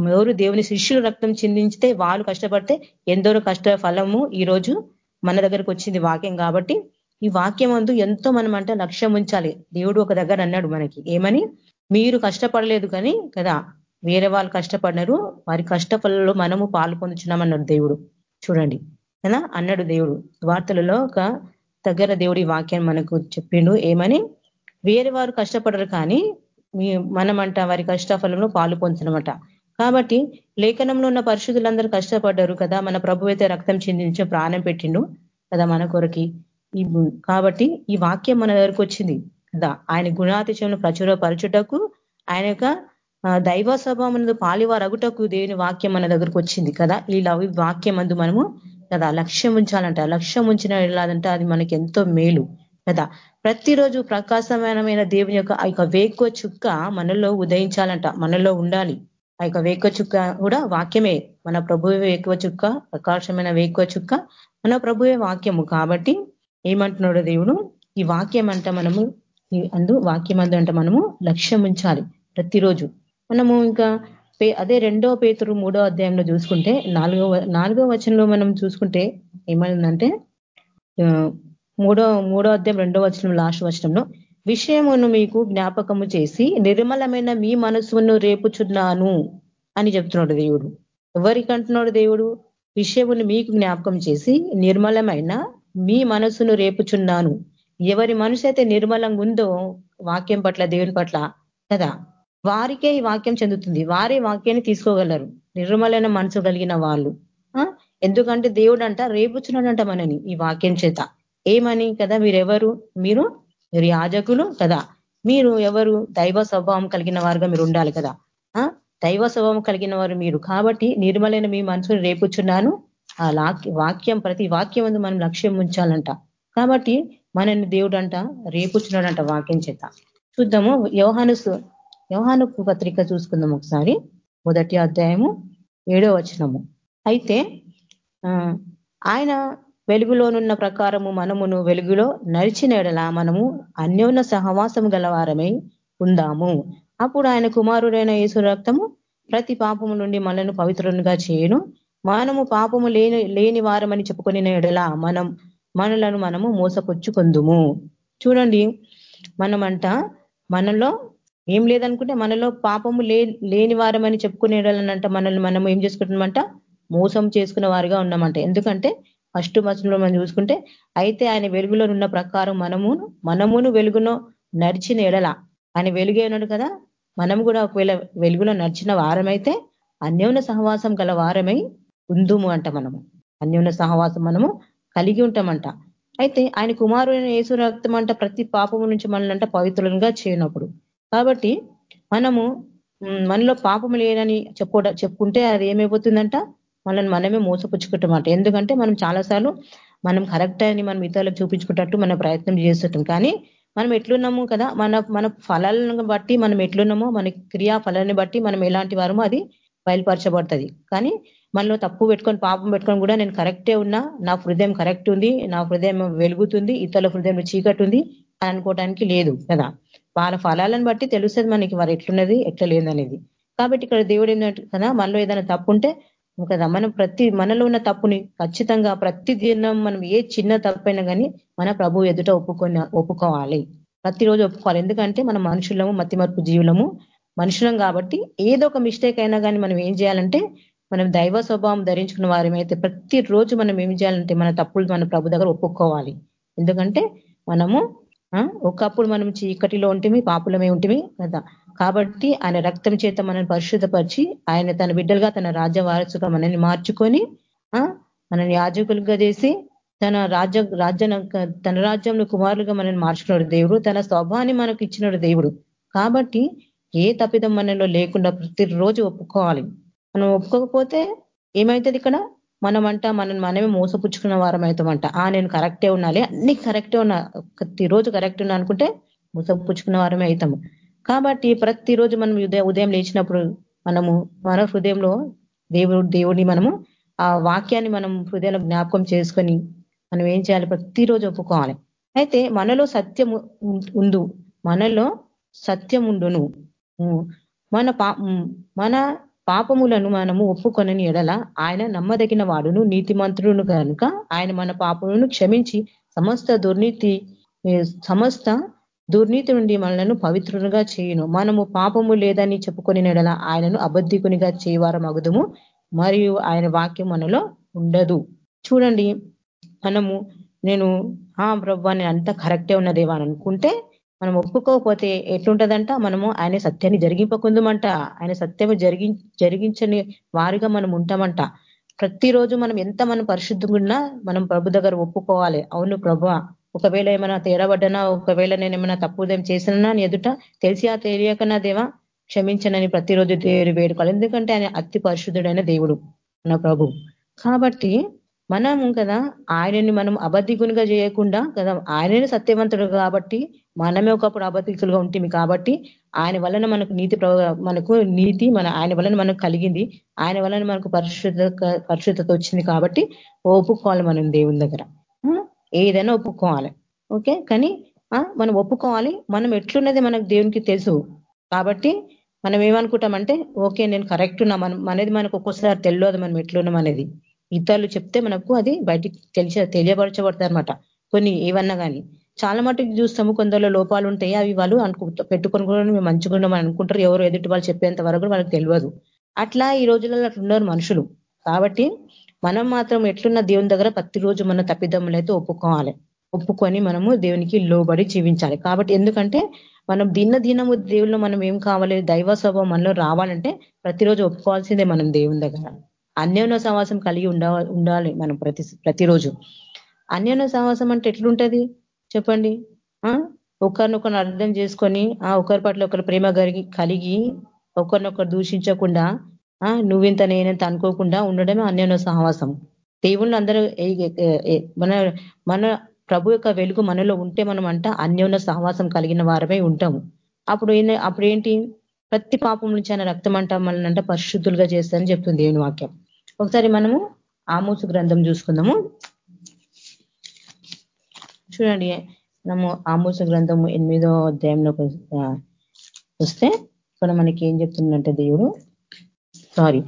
Speaker 4: ఎవరు దేవుని శిష్యులు రక్తం చిందించితే వాళ్ళు కష్టపడితే ఎందరో కష్ట ఫలము ఈరోజు మన దగ్గరకు వచ్చింది వాక్యం కాబట్టి ఈ వాక్యం అందు ఎంతో మనం అంటే లక్ష్యం ఉంచాలి. దేవుడు ఒక దగ్గర అన్నాడు మనకి. ఏమని? మీరు కష్టపడలేదు కానీ కదా వేరే వాళ్ళు కష్టపడినారు వారి కష్టఫలలో మనము పాలు పొందుచున్నామన్నాడు దేవుడు. చూడండి. కదా అన్నాడు దేవుడు. వార్తలలో ఒక దగ్గర దేవుడి వాక్యం మనకు చెప్పిండు. ఏమని? వేరే వారు కష్టపడరు కానీ మనమంట వారి కష్టఫలంలో పాలు పొందుతున్నమాట. కాబట్టి లేఖనంలో ఉన్న పరిశుద్ధులందరూ కష్టపడ్డారు కదా. మన ప్రభు అయితే రక్తం చెందించి ప్రాణం పెట్టిండు కదా మన కొరకి. కాబట్టి ఈ వాక్యం మన దగ్గరకు వచ్చింది కదా. ఆయన గుణాతిశయంలో ప్రచురపరచుటకు ఆయన యొక్క దైవ స్వభావం పాలివారగుటకు దేవుని వాక్యం మన దగ్గరకు వచ్చింది కదా. ఈ వాక్యం అందు మనము కదా? లక్ష్యం ఉంచాలంట. లక్ష్యం ఉంచిన ఎలాదంటే అది మనకి ఎంతో మేలు కదా? ప్రతిరోజు ప్రకాశమైన దేవుని యొక్క ఆ యొక్క వేకువ చుక్క మనలో ఉదయించాలంట. మనలో ఉండాలి. ఆ యొక్క వేకువ చుక్క కూడా వాక్యమే. మన ప్రభువే వేకువ చుక్క ప్రకాశమైన వేకువ చుక్క మన ప్రభువే వాక్యము. కాబట్టి ఏమంటున్నాడు దేవుడు? ఈ వాక్యం అంట మనము అందు వాక్యం అందు అంట మనము లక్ష్యం ఉంచాలి ప్రతిరోజు. మనము ఇంకా అదే రెండో పేతురు మూడో అధ్యాయంలో చూసుకుంటే నాలుగో నాలుగో వచనంలో మనం చూసుకుంటే ఏమైందంటే మూడో మూడో అధ్యాయం రెండో వచనం లాస్ట్ వచనంలో విషయమును మీకు జ్ఞాపకము చేసి నిర్మలమైన మీ మనసును రేపుచున్నాను అని చెప్తున్నాడు దేవుడు. ఎవరికి అంటున్నాడు దేవుడు? విషయమును మీకు జ్ఞాపకం చేసి నిర్మలమైన మీ మనసును రేపుచున్నాను. ఎవరి మనసు అయితే నిర్మలంగా ఉందో వాక్యం పట్ల దేవుని పట్ల కదా? వారికే ఈ వాక్యం చెందుతుంది. వారే వాక్యాన్ని తీసుకోగలరు. నిర్మలైన మనసు కలిగిన వాళ్ళు. ఎందుకంటే దేవుడు అంట రేపుచున్నాడంట మనని ఈ వాక్యం చేత. ఏమని కదా? మీరెవరు? మీరు మీరు యాజకులు కదా. మీరు ఎవరు? దైవ స్వభావం కలిగిన వారుగా మీరు ఉండాలి కదా. దైవ స్వభావం కలిగిన వారు మీరు. కాబట్టి నిర్మలైన మీ మనసుని రేపుచున్నాను ఆ వాక్యం ప్రతి వాక్యం మనం లక్ష్యం ఉంచాలంట. కాబట్టి మనని దేవుడు అంట రేపుచున్నాడంట వాక్యం చేత. చూద్దాము. యోహానుసు యోహాను పత్రిక చూసుకుందాం ఒకసారి. మొదటి అధ్యాయము ఏడో వచనము. అయితే ఆయన వెలుగులోనున్న ప్రకారము మనమును వెలుగులో నడిచిన ఎడల మనము అన్యోన్న సహవాసం గలవారమై ఉందాము. అప్పుడు ఆయన కుమారుడైన యేసు రక్తము ప్రతి పాపము నుండి మనను పవిత్రునిగా చేయను. మనము పాపము లేని లేని వారమని చెప్పుకునే ఎడల మనం మనలను మనము మోసపుచ్చుకుందుము. చూడండి మనమంట మనలో ఏం లేదనుకుంటే మనలో పాపము లేని వారమని చెప్పుకునేటంట మనల్ని మనం ఏం చేసుకుంటున్నామంట? మోసం చేసుకున్న వారిగా ఉన్నామంట. ఎందుకంటే ఫస్ట్ వచనంలో మనం చూసుకుంటే అయితే ఆయన వెలుగులో ఉన్న ప్రకారం మనమును మనమును వెలుగునో నడిచిన ఎడల ఆయన వెలుగే ఉన్నాడు కదా? మనం కూడా ఒకవేళ వెలుగులో నడిచిన వారమైతే అన్యోన్య సహవాసం గల వారమై ఉందుము అంట మనము. అన్యోన్య సహవాసం మనము కలిగి ఉంటామంట. అయితే ఆయన కుమారుడైన యేసు రక్తం అంట ప్రతి పాపము నుంచి మనల్ని అంట పవిత్రులుగా చేయనప్పుడు కాబట్టి మనము మనలో పాపము లేనని చెప్పు చెప్పుకుంటే అది ఏమైపోతుందంట? మనల్ని మనమే మోసపుచ్చుకుంటామంట. ఎందుకంటే మనం చాలాసార్లు మనం కరెక్ట్ అని మనం ఇతరులకు చూపించుకుంటట్టు మనం ప్రయత్నం చేస్తుంటాం. కానీ మనం ఎట్లున్నాము కదా మన మన ఫలాలను బట్టి మనం ఎట్లున్నామో మన క్రియా ఫలాన్ని బట్టి మనం ఎలాంటి వారమో అది బయలుపరచబడుతుంది. కానీ మనలో తప్పు పెట్టుకొని పాపం పెట్టుకొని కూడా నేను కరెక్టే ఉన్నా నా హృదయం కరెక్ట్ ఉంది నా హృదయం వెలుగుతుంది ఇతరుల హృదయం చీకటి ఉంది అని అనుకోవడానికి లేదు కదా. వాళ్ళ ఫలాలను బట్టి తెలుస్తుంది మనకి వారు ఎట్లున్నది ఎట్లా లేదనేది. కాబట్టి ఇక్కడ దేవుడు ఏంటంటే కదా మనలో ఏదైనా తప్పు ఉంటే కదా మనం ప్రతి మనలో ఉన్న తప్పుని ఖచ్చితంగా ప్రతి దినం మనం ఏ చిన్న తప్పైనా కానీ మన ప్రభు ఎదుట ఒప్పుకొని ఒప్పుకోవాలి. ప్రతిరోజు ఒప్పుకోవాలి. ఎందుకంటే మన మనుషులము మతిమర్పు జీవులము మనుషులం కాబట్టి ఏదో ఒక మిస్టేక్ అయినా కానీ మనం ఏం చేయాలంటే మనం దైవ స్వభావం ధరించుకున్న వారమైతే ప్రతిరోజు మనం ఏం చేయాలంటే మన తప్పులు మన ప్రభు దగ్గర ఒప్పుకోవాలి. ఎందుకంటే మనము ఒకప్పుడు మనం చీకటిలో ఉంటేమి పాపులమే ఉంటేమి కదా. కాబట్టి ఆయన రక్తం చేత మనల్ని పరిశుద్ధపరిచి ఆయన తన బిడ్డలుగా తన రాజ్య వారసుగా మనల్ని మార్చుకొని మనల్ని యాజకులుగా చేసి తన రాజ్య రాజ్య తన రాజ్యంలో కుమారులుగా మనల్ని మార్చుకున్నాడు దేవుడు. తన స్వభావాన్ని మనకు ఇచ్చినాడు దేవుడు. కాబట్టి ఏ తప్పిదం మనలో లేకుండా ప్రతిరోజు ఒప్పుకోవాలి. మనం ఒప్పుకోకపోతే ఏమవుతుంది ఇక్కడ? మనమంట మనం మనమే మోసపుచ్చుకున్న వారం అవుతామంట ఆ నేను కరెక్టే ఉండాలి. అన్ని కరెక్టే ఉన్నా ప్రతిరోజు కరెక్ట్ ఉన్నా అనుకుంటే మోసపుచ్చుకున్న వారమే అవుతాము కాబట్టి ప్రతిరోజు మనం ఉదయం ఉదయం లేచినప్పుడు మనము మన హృదయంలో దేవుడు దేవుడిని మనము ఆ వాక్యాన్ని మనం హృదయంలో జ్ఞాపకం చేసుకొని మనం ఏం చేయాలి? ప్రతిరోజు ఒప్పుకోవాలి. అయితే మనలో సత్యం ఉండు. మనలో సత్యం ఉండును. మన మన పాపములను మనము ఒప్పుకొనని ఎడల ఆయన నమ్మదగిన వాడును నీతిమంతుడును కనుక ఆయన మన పాపములను క్షమించి సమస్త దుర్నీతి సమస్త దుర్నీతి నుండి మనలను పవిత్రునిగా చేయను. మనము పాపము లేదని చెప్పుకొని నెడల ఆయనను అబద్ధికునిగా చేయవారం అగుదుము మరియు ఆయన వాక్యం మనలో ఉండదు. చూడండి మనము నేను ఆ బ్రవ్వాన్ని అంత కరెక్టే ఉన్నదేవా అనుకుంటే మనం ఒప్పుకోకపోతే ఎట్లుంటదంట? మనము ఆయన సత్యాన్ని జరిగింపకుందమంట. ఆయన సత్యము జరిగి జరిగించని వారిగా మనం ఉంటామంట. ప్రతిరోజు మనం ఎంత మనం పరిశుద్ధంగా మనం ప్రభు దగ్గర ఒప్పుకోవాలి. అవును ప్రభు ఒకవేళ ఏమైనా తేరబడ్డనా ఒకవేళ నేను ఏమైనా తప్పుదేం చేసినా ఎదుట? తెలిసి ఆ తెలియకనా దేవా? క్షమించనని ప్రతిరోజు దేవుడు వేడుకోవాలి. ఎందుకంటే ఆయన అతి పరిశుద్ధుడైన దేవుడు మన ప్రభు. కాబట్టి మనం కదా ఆయనని మనం అబద్ధికునిగా చేయకుండా కదా ఆయనని సత్యవంతుడు కాబట్టి మనమే ఒకప్పుడు అబద్ధికులుగా ఉంటుంది కాబట్టి ఆయన వలన మనకు నీతి మనకు నీతి మన ఆయన వలన మనకు కలిగింది ఆయన వలన మనకు పరిశుద్ధ పరిశుద్ధత వచ్చింది కాబట్టి ఒప్పుకోవాలి మనం దేవుని దగ్గర. ఏదైనా ఒప్పుకోవాలి. ఓకే? కానీ మనం ఒప్పుకోవాలి. మనం ఎట్లున్నది మనకు దేవునికి తెలుసు. కాబట్టి మనం ఏమనుకుంటామంటే ఓకే నేను కరెక్ట్ ఉన్నా మనం అనేది మనకు ఒక్కోసారి తెలియదు మనం ఎట్లున్నాం అనేది. ఇతరులు చెప్తే మనకు అది బయటికి తెలిసి తెలియపరచబడతాయి అనమాట కొన్ని ఏవన్నా కానీ చాలా మటుకు చూస్తాము కొందరు లోపాలు ఉంటాయి అవి వాళ్ళు అనుకు పెట్టుకొని కూడా మేము మంచిగా అనుకుంటారు. ఎవరు ఎదుటి వాళ్ళు చెప్పేంత వరకు వాళ్ళకి తెలియదు. అట్లా ఈ రోజులలో అట్లా ఉన్నారు మనుషులు. కాబట్టి మనం మాత్రం ఎట్లున్న దేవుని దగ్గర ప్రతిరోజు మన తప్పిదమ్ములైతే ఒప్పుకోవాలి. ఒప్పుకొని మనము దేవునికి లోబడి జీవించాలి. కాబట్టి ఎందుకంటే మనం దిన దినము దేవుళ్ళు మనం ఏం కావాలి? దైవ స్వభావం మనలో రావాలంటే ప్రతిరోజు ఒప్పుకోవాల్సిందే మనం దేవుని దగ్గర. అన్యోన్య సమాసం కలిగి ఉండాలి మనం ప్రతి ప్రతిరోజు. అన్యోన్య సమాసం అంటే ఎట్లుంటది? చెప్పండి. ఒకరినొకరు అర్థం చేసుకొని ఆ ఒకరి పట్ల ఒకరు ప్రేమ కలిగి కలిగి ఒకరినొకరు దూషించకుండా నువ్వింత నేనంత అనుకోకుండా ఉండడమే అన్యోన్య సహవాసం దేవుళ్ళు అందరూ మన మన ప్రభు యొక్క వెలుగు మనలో ఉంటే మనం అంట అన్యోన్య సహవాసం కలిగిన వారమే ఉంటాము. అప్పుడు అప్పుడు ఏంటి ప్రతి పాపం నుంచి ఆయన రక్తం అంట మనల్ని అంట పరిశుద్ధులుగా చేస్తారని చెప్తుంది దేవుని వాక్యం. ఒకసారి మనము ఆమోసు గ్రంథం చూసుకుందాము. చూడండి మనము ఆమోస గ్రంథము ఎనిమిదో అధ్యాయంలోకి వస్తే ఇక్కడ మనకి ఏం చెప్తుందంటే దేవుడు? సారీ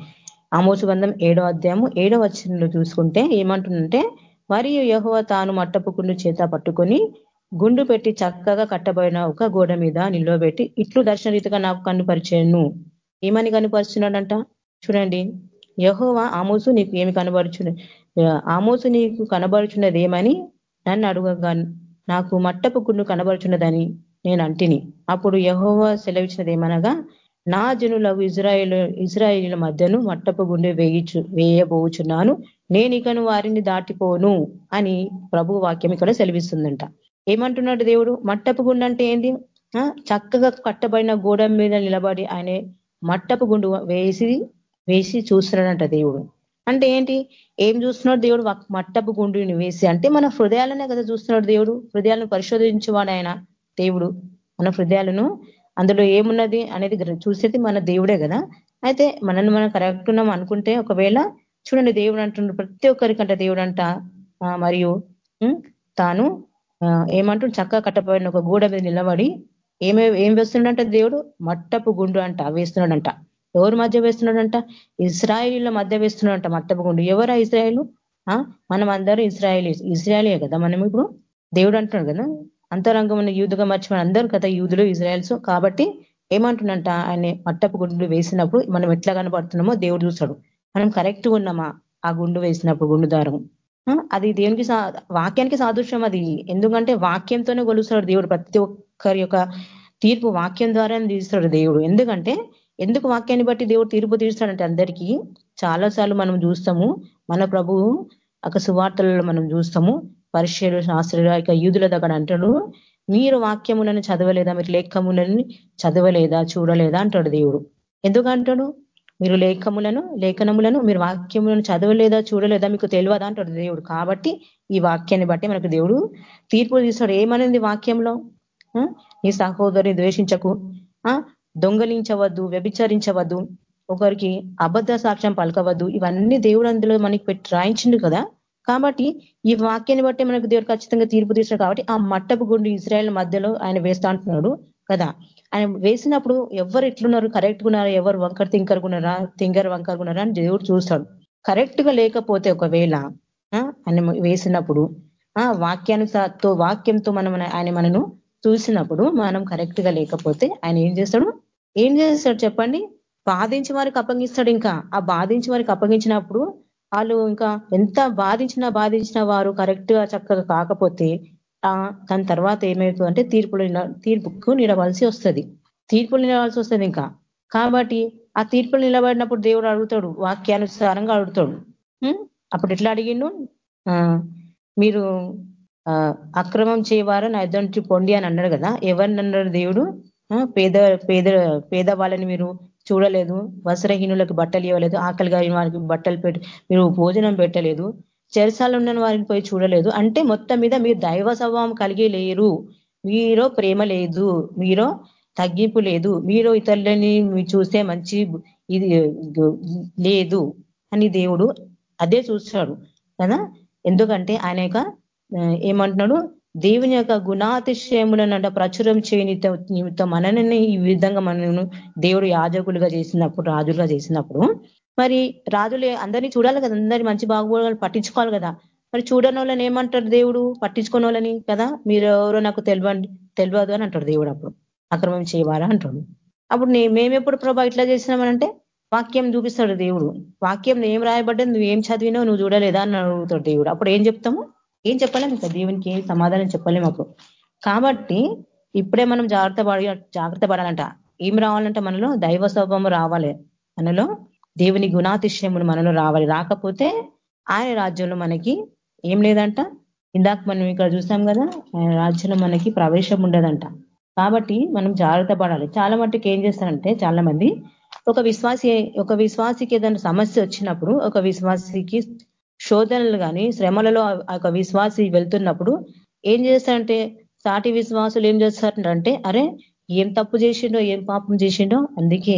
Speaker 4: ఆమోసు గ్రంథం ఏడో అధ్యాయము ఏడో వచనంలో చూసుకుంటే ఏమంటుందంటే మరియు యహోవ తాను మట్టపుకుండు చేత పట్టుకొని గుండు పెట్టి చక్కగా కట్టబడిన ఒక గోడ మీద నిల్వబెట్టి ఇట్లు దర్శన రీతిగా నాకు కనుపరిచాను. ఏమని కనుపరుస్తున్నాడంట? చూడండి. యహోవా ఆమోసు నీకు ఏమి కనబడుచున్న ఆమోసు నీకు కనబడుచున్నది ఏమని నన్ను అడుగగా నాకు మట్టపు గుండు కనబడుచున్నదని నేను అంటిని. అప్పుడు యహోవా సెలవిచ్చినది ఏమనగా నా జనులకు ఇజ్రాయిల్ ఇజ్రాయిల మధ్యను మట్టపు గుండె వేయించు వేయబోచున్నాను. నేను ఇకను వారిని దాటిపోను అని ప్రభు వాక్యం ఇక్కడ సెలవిస్తుందంట. ఏమంటున్నాడు దేవుడు? మట్టపు గుండు అంటే ఏంది? చక్కగా కట్టబడిన గోడ మీద నిలబడి ఆయన మట్టపు గుండు వేసి వేసి చూస్తున్నాడంట దేవుడు. అంటే ఏంటి? ఏం చూస్తున్నాడు దేవుడు? మట్టపు గుండుని వేసి అంటే మన హృదయాలనే కదా చూస్తున్నాడు దేవుడు? హృదయాలను పరిశోధించేవాడు ఆయన దేవుడు. మన హృదయాలను అందులో ఏమున్నది అనేది చూసేది మన దేవుడే కదా? అయితే మనల్ని మనం కరెక్ట్ ఉన్నాం అనుకుంటే ఒకవేళ చూడండి దేవుడు అంటుండ్రు ప్రతి ఒక్కరికంట దేవుడు అంట మరియు తాను ఏమంటుండు? చక్కగా కట్టబడిన ఒక గూడ మీద నిలబడి ఏమే ఏం వేస్తున్నాడంట దేవుడు? మట్టపు గుండు అంట వేస్తున్నాడంట. ఎవరు మధ్య వేస్తున్నాడంట? ఇస్రాయిలీల మధ్య వేస్తున్నాడంట మట్టపు ఎవరా ఇస్రాయేలు మనం అందరూ ఇస్రాయలీ ఇస్రాయలే కదా మనం ఇప్పుడు? దేవుడు అంటున్నాడు కదా? అంతరంగం యూదుగా మర్చిపోయిన అందరూ కదా యూదులు ఇజ్రాయల్స్. కాబట్టి ఏమంటున్నంట ఆయన మట్టపు గుండు వేసినప్పుడు మనం ఎట్లా కనబడుతున్నామో దేవుడు చూస్తాడు. మనం కరెక్ట్ ఉన్నామా? ఆ గుండు వేసినప్పుడు గుండు దారం. అది దేవునికి వాక్యానికి సాదృశ్యం అది. ఎందుకంటే వాక్యంతోనే కొలుస్తాడు దేవుడు. ప్రతి ఒక్కరి యొక్క తీర్పు వాక్యం ద్వారానే తీస్తాడు దేవుడు. ఎందుకంటే ఎందుకు వాక్యాన్ని బట్టి దేవుడు తీర్పు తీరుస్తాడంటే అందరికీ చాలాసార్లు మనం చూస్తాము. మన ప్రభువు ఒక సువార్తలలో మనం చూస్తాము. పరిచయలు శాస్త్రులు ఇక యూదుల దగ్గర అంటాడు మీరు వాక్యములను చదవలేదా? మీరు లేఖములని చదవలేదా? చూడలేదా? అంటాడు దేవుడు. ఎందుకంటాడు మీరు లేఖములను లేఖనములను మీరు వాక్యములను చదవలేదా? చూడలేదా? మీకు తెలియదా? అంటాడు దేవుడు. కాబట్టి ఈ వాక్యాన్ని బట్టి మనకు దేవుడు తీర్పు తీస్తాడు. ఏమనింది వాక్యంలో? నీ సహోదరిని ద్వేషించకు. దొంగలించవద్దు వ్యభిచరించవద్దు ఒకరికి అబద్ధ సాక్ష్యం పలకవద్దు ఇవన్నీ దేవుడు అందులో మనకి పెట్టి రాయించిండు కదా. కాబట్టి ఈ వాక్యాన్ని బట్టి మనకు దేవుడు ఖచ్చితంగా తీర్పు తీసినాడు కాబట్టి ఆ మట్టపు గుండు ఇజ్రాయల్ మధ్యలో ఆయన వేస్తా అంటున్నాడు కదా. ఆయన వేసినప్పుడు ఎవరు ఎట్లున్నారు కరెక్ట్ ఉన్నారా ఎవరు వంకర తింకరుగున్నారా తింగర్ వంకరుగున్నారా అని దేవుడు చూస్తాడు. కరెక్ట్గా లేకపోతే ఒకవేళ ఆయన వేసినప్పుడు ఆ వాక్యానుసార్తో వాక్యంతో మనం ఆయన మనను చూసినప్పుడు మనం కరెక్ట్గా లేకపోతే ఆయన ఏం చేస్తాడు? ఏం చేస్తాడు చెప్పండి? బాధించి వారికి అప్పగిస్తాడు ఇంకా. ఆ బాధించి వారికి అప్పగించినప్పుడు వాళ్ళు ఇంకా ఎంత బాధించినా బాధించిన వారు కరెక్ట్గా చక్కగా కాకపోతే దాని తర్వాత ఏమవుతుందంటే తీర్పులు తీర్పుకు నిలవలసి వస్తుంది. తీర్పులు నిలవాల్సి వస్తుంది ఇంకా. కాబట్టి ఆ తీర్పులు నిలబడినప్పుడు దేవుడు అడుగుతాడు వాక్యానుసారంగా అడుగుతాడు. అప్పుడు ఎట్లా అడిగిండు? మీరు అక్రమం చేయవారు నా ఇద్దరు పొండి అని అన్నాడు కదా. ఎవరిని అన్నాడు దేవుడు పేద పేద పేద వాళ్ళని మీరు చూడలేదు వస్త్రహీనులకు బట్టలు ఇవ్వలేదు ఆకలి గారి వారికి బట్టలు పెట్టి మీరు భోజనం పెట్టలేదు చెరసాలు ఉన్న వారిని పోయి చూడలేదు. అంటే మొత్తం మీద మీరు దైవ స్వభావం కలిగి లేరు. మీరో ప్రేమ లేదు మీరో తగ్గింపు లేదు మీరు ఇతరులని చూస్తే మంచి ఇది లేదు అని దేవుడు అదే చూస్తాడు కదా. ఎందుకంటే ఆయన ఏమంటున్నాడు? దేవుని యొక్క గుణాతిశయములనంట ప్రచురం చేయని నిమిత్తం మనని ఈ విధంగా మనను దేవుడు యాజకులుగా చేసినప్పుడు రాజులుగా చేసినప్పుడు మరి రాజులు అందరినీ చూడాలి కదా అందరినీ మంచి బాగుపడాలి పట్టించుకోవాలి కదా. మరి చూడని వాళ్ళని ఏమంటాడు దేవుడు? పట్టించుకోని వాళ్ళని కదా? మీరు ఎవరో నాకు తెలియండి తెలియదు అని అంటాడు దేవుడు అప్పుడు. అక్రమం చేయవాలా అంటాడు. అప్పుడు మేమెప్పుడు ప్రభా ఇట్లా చేసినామనంటే వాక్యం చూపిస్తాడు దేవుడు. వాక్యం ఏం రాయబడ్డది? నువ్వు ఏం చదివినావు? నువ్వు చూడలేదా? అని అడుగుతాడు దేవుడు. అప్పుడు ఏం చెప్తాము? ఏం చెప్పలేము దేవునికి ఏం సమాధానం చెప్పలేము అప్పుడు కాబట్టి ఇప్పుడే మనం జాగ్రత్త పడి జాగ్రత్త పడాలంట. ఏం రావాలంటే మనలో దైవ స్వభావం రావాలి. మనలో దేవుని గుణాతిశయములు మనలో రావాలి. రాకపోతే ఆయన రాజ్యంలో మనకి ఏం లేదంట. ఇందాక మనం ఇక్కడ చూసాం కదా ఆయన రాజ్యంలో మనకి ప్రవేశం ఉండదంట. కాబట్టి మనం జాగ్రత్త పడాలి. చాలా మట్టుకు ఏం చేస్తారంటే చాలా మంది ఒక విశ్వాసి ఒక విశ్వాసికి ఏదైనా సమస్య వచ్చినప్పుడు ఒక విశ్వాసికి శోధనలు కానీ శ్రమలలో ఒక విశ్వాసి వెళ్తున్నప్పుడు ఏం చేస్తారంటే సాటి విశ్వాసులు ఏం చేస్తారంటే అరే ఏం తప్పు చేసిండో ఏం పాపం చేసిండో అందుకే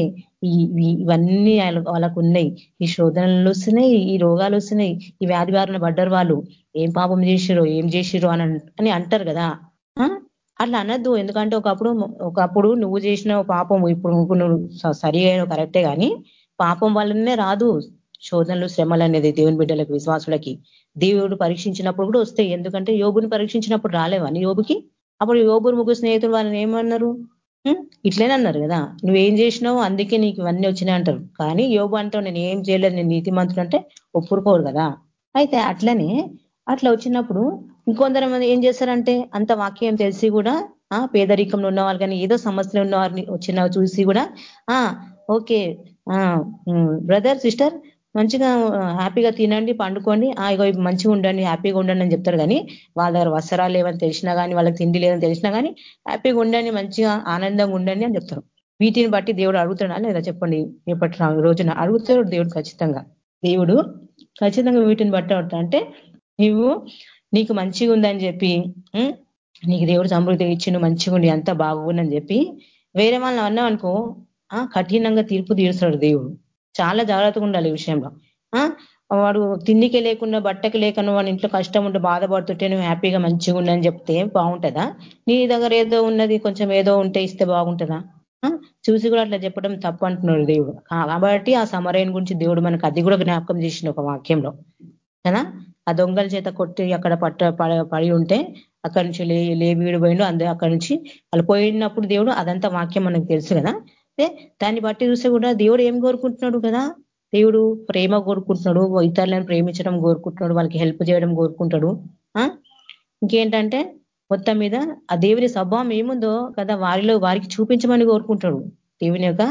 Speaker 4: ఇవన్నీ వాళ్ళకు ఉన్నాయి. ఈ శోధనలు వస్తున్నాయి ఈ రోగాలు వస్తున్నాయి ఈ వ్యాధి బారిన పడ్డారు వాళ్ళు. ఏం పాపం చేసిరో ఏం చేసిరో అని అని అంటారు కదా. అట్లా అనద్దు. ఎందుకంటే ఒకప్పుడు ఒకప్పుడు నువ్వు చేసిన పాపం ఇప్పుడు నువ్వు సరిగా కరెక్టే కానీ పాపం వల్లనే రాదు. శోధనలు శ్రమలు అనేది దేవుని బిడ్డలకు విశ్వాసులకి దేవుడు పరీక్షించినప్పుడు కూడా వస్తాయి. ఎందుకంటే యోగుని పరీక్షించినప్పుడు రాలేవని యోగుకి అప్పుడు యోగుని ముగ్గురు స్నేహితులు వాళ్ళని ఏమన్నారు? ఇట్లేనే అన్నారు కదా. నువ్వేం చేసినావు? అందుకే నీకు ఇవన్నీ వచ్చినాయి అంటారు. కానీ యోగు అంటావు నేను ఏం చేయలేదు. నేను నీతి మంత్రులు అంటే ఒప్పుకోరు కదా. అయితే అట్లనే అట్లా వచ్చినప్పుడు ఇంకొందరు మంది ఏం చేస్తారంటే అంత వాక్యం తెలిసి కూడా ఆ పేదరికంలో ఉన్న వాళ్ళు కానీ ఏదో సమస్యలు ఉన్న వారిని వచ్చిన చూసి కూడా ఆ ఓకే బ్రదర్ సిస్టర్ మంచిగా హ్యాపీగా తినండి పండుకోండి. ఇగో మంచిగా ఉండండి హ్యాపీగా ఉండండి అని చెప్తారు కానీ వాళ్ళ దగ్గర వస్త్రాలు లేవని తెలిసినా కానీ వాళ్ళకి తిండి లేదని తెలిసినా కానీ హ్యాపీగా ఉండండి మంచిగా ఆనందంగా ఉండండి అని చెప్తారు. వీటిని బట్టి దేవుడు అడుగుతున్నా లేదా చెప్పండి. రేపటి రోజున అడుగుతాడు దేవుడు ఖచ్చితంగా. దేవుడు ఖచ్చితంగా వీటిని బట్టి అంటే నువ్వు నీకు మంచిగా ఉందని చెప్పి నీకు దేవుడు సమృద్ధి ఇచ్చిండు మంచిగా ఉండి అంతా బాగుందని చెప్పి వేరే వాళ్ళని అన్నావు అనుకో కఠినంగా తీర్పు తీరుస్తాడు దేవుడు. చాలా జాగ్రత్తగా ఉండాలి ఈ విషయంలో. వాడు తిండికి లేకుండా బట్టకి లేకుండా వాడి ఇంట్లో కష్టం ఉంటే బాధపడుతుంటే నువ్వు హ్యాపీగా మంచిగా ఉండని చెప్తే బాగుంటుందా? నీ దగ్గర ఏదో ఉన్నది కొంచెం ఏదో ఉంటే ఇస్తే బాగుంటుందా? చూసి కూడా అట్లా చెప్పడం తప్పు అంటున్నాడు దేవుడు. కాబట్టి ఆ సమరయం గురించి దేవుడు మనకు అది కూడా జ్ఞాపకం చేసిన ఒక వాక్యంలో. కదా? ఆ దొంగల చేత కొట్టి అక్కడ పట్ట పడి ఉంటే అక్కడి నుంచి లే వీడు పోయిండు అందు అక్కడి నుంచి వాళ్ళు పోయినప్పుడు దేవుడు అదంతా వాక్యం మనకు తెలుసు కదా? దాన్ని బట్టి చూస్తే కూడా దేవుడు ఏం కోరుకుంటున్నాడు కదా? దేవుడు ప్రేమ కోరుకుంటున్నాడు ఇతరులను ప్రేమించడం కోరుకుంటున్నాడు వాళ్ళకి హెల్ప్ చేయడం కోరుకుంటాడు. ఇంకేంటంటే మొత్తం మీద ఆ దేవుని స్వభావం ఏముందో కదా వారిలో వారికి చూపించమని కోరుకుంటాడు. దేవుని యొక్క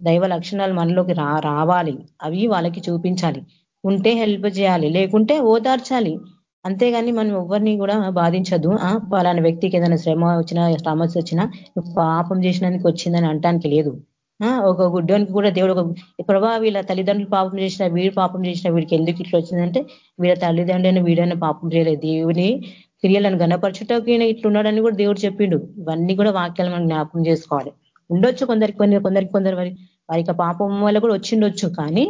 Speaker 4: దైవ లక్షణాలు మనలోకి రావాలి. అవి వాళ్ళకి చూపించాలి. ఉంటే హెల్ప్ చేయాలి లేకుంటే ఓదార్చాలి. అంతేగాని మనం ఎవరిని కూడా బాధించదు. ఆ పలానా వ్యక్తికి ఏదైనా శ్రమ వచ్చినా సమస్య వచ్చినా పాపం చేసినందుకు వచ్చిందని అంటానికి లేదు. ఒక గుడ్డోనికి కూడా దేవుడు ఒక ప్రభా వీళ్ళ తల్లిదండ్రులు పాపం చేసిన వీడు పాపం చేసిన వీడికి ఎందుకు ఇట్లా వచ్చిందంటే వీళ్ళ తల్లిదండ్రులను వీడైనా పాపం చేయలేదు. దేవుని క్రియలను గణపరచుటకు ఇట్లున్నాడని కూడా దేవుడు చెప్పిండు. ఇవన్నీ కూడా వాక్యాలు మనం జ్ఞాపకం చేసుకోవాలి. ఉండొచ్చు కొందరికి కొన్ని కొందరికి కొందరు వారి వారికి పాపం వల్ల కూడా వచ్చిండొచ్చు. కానీ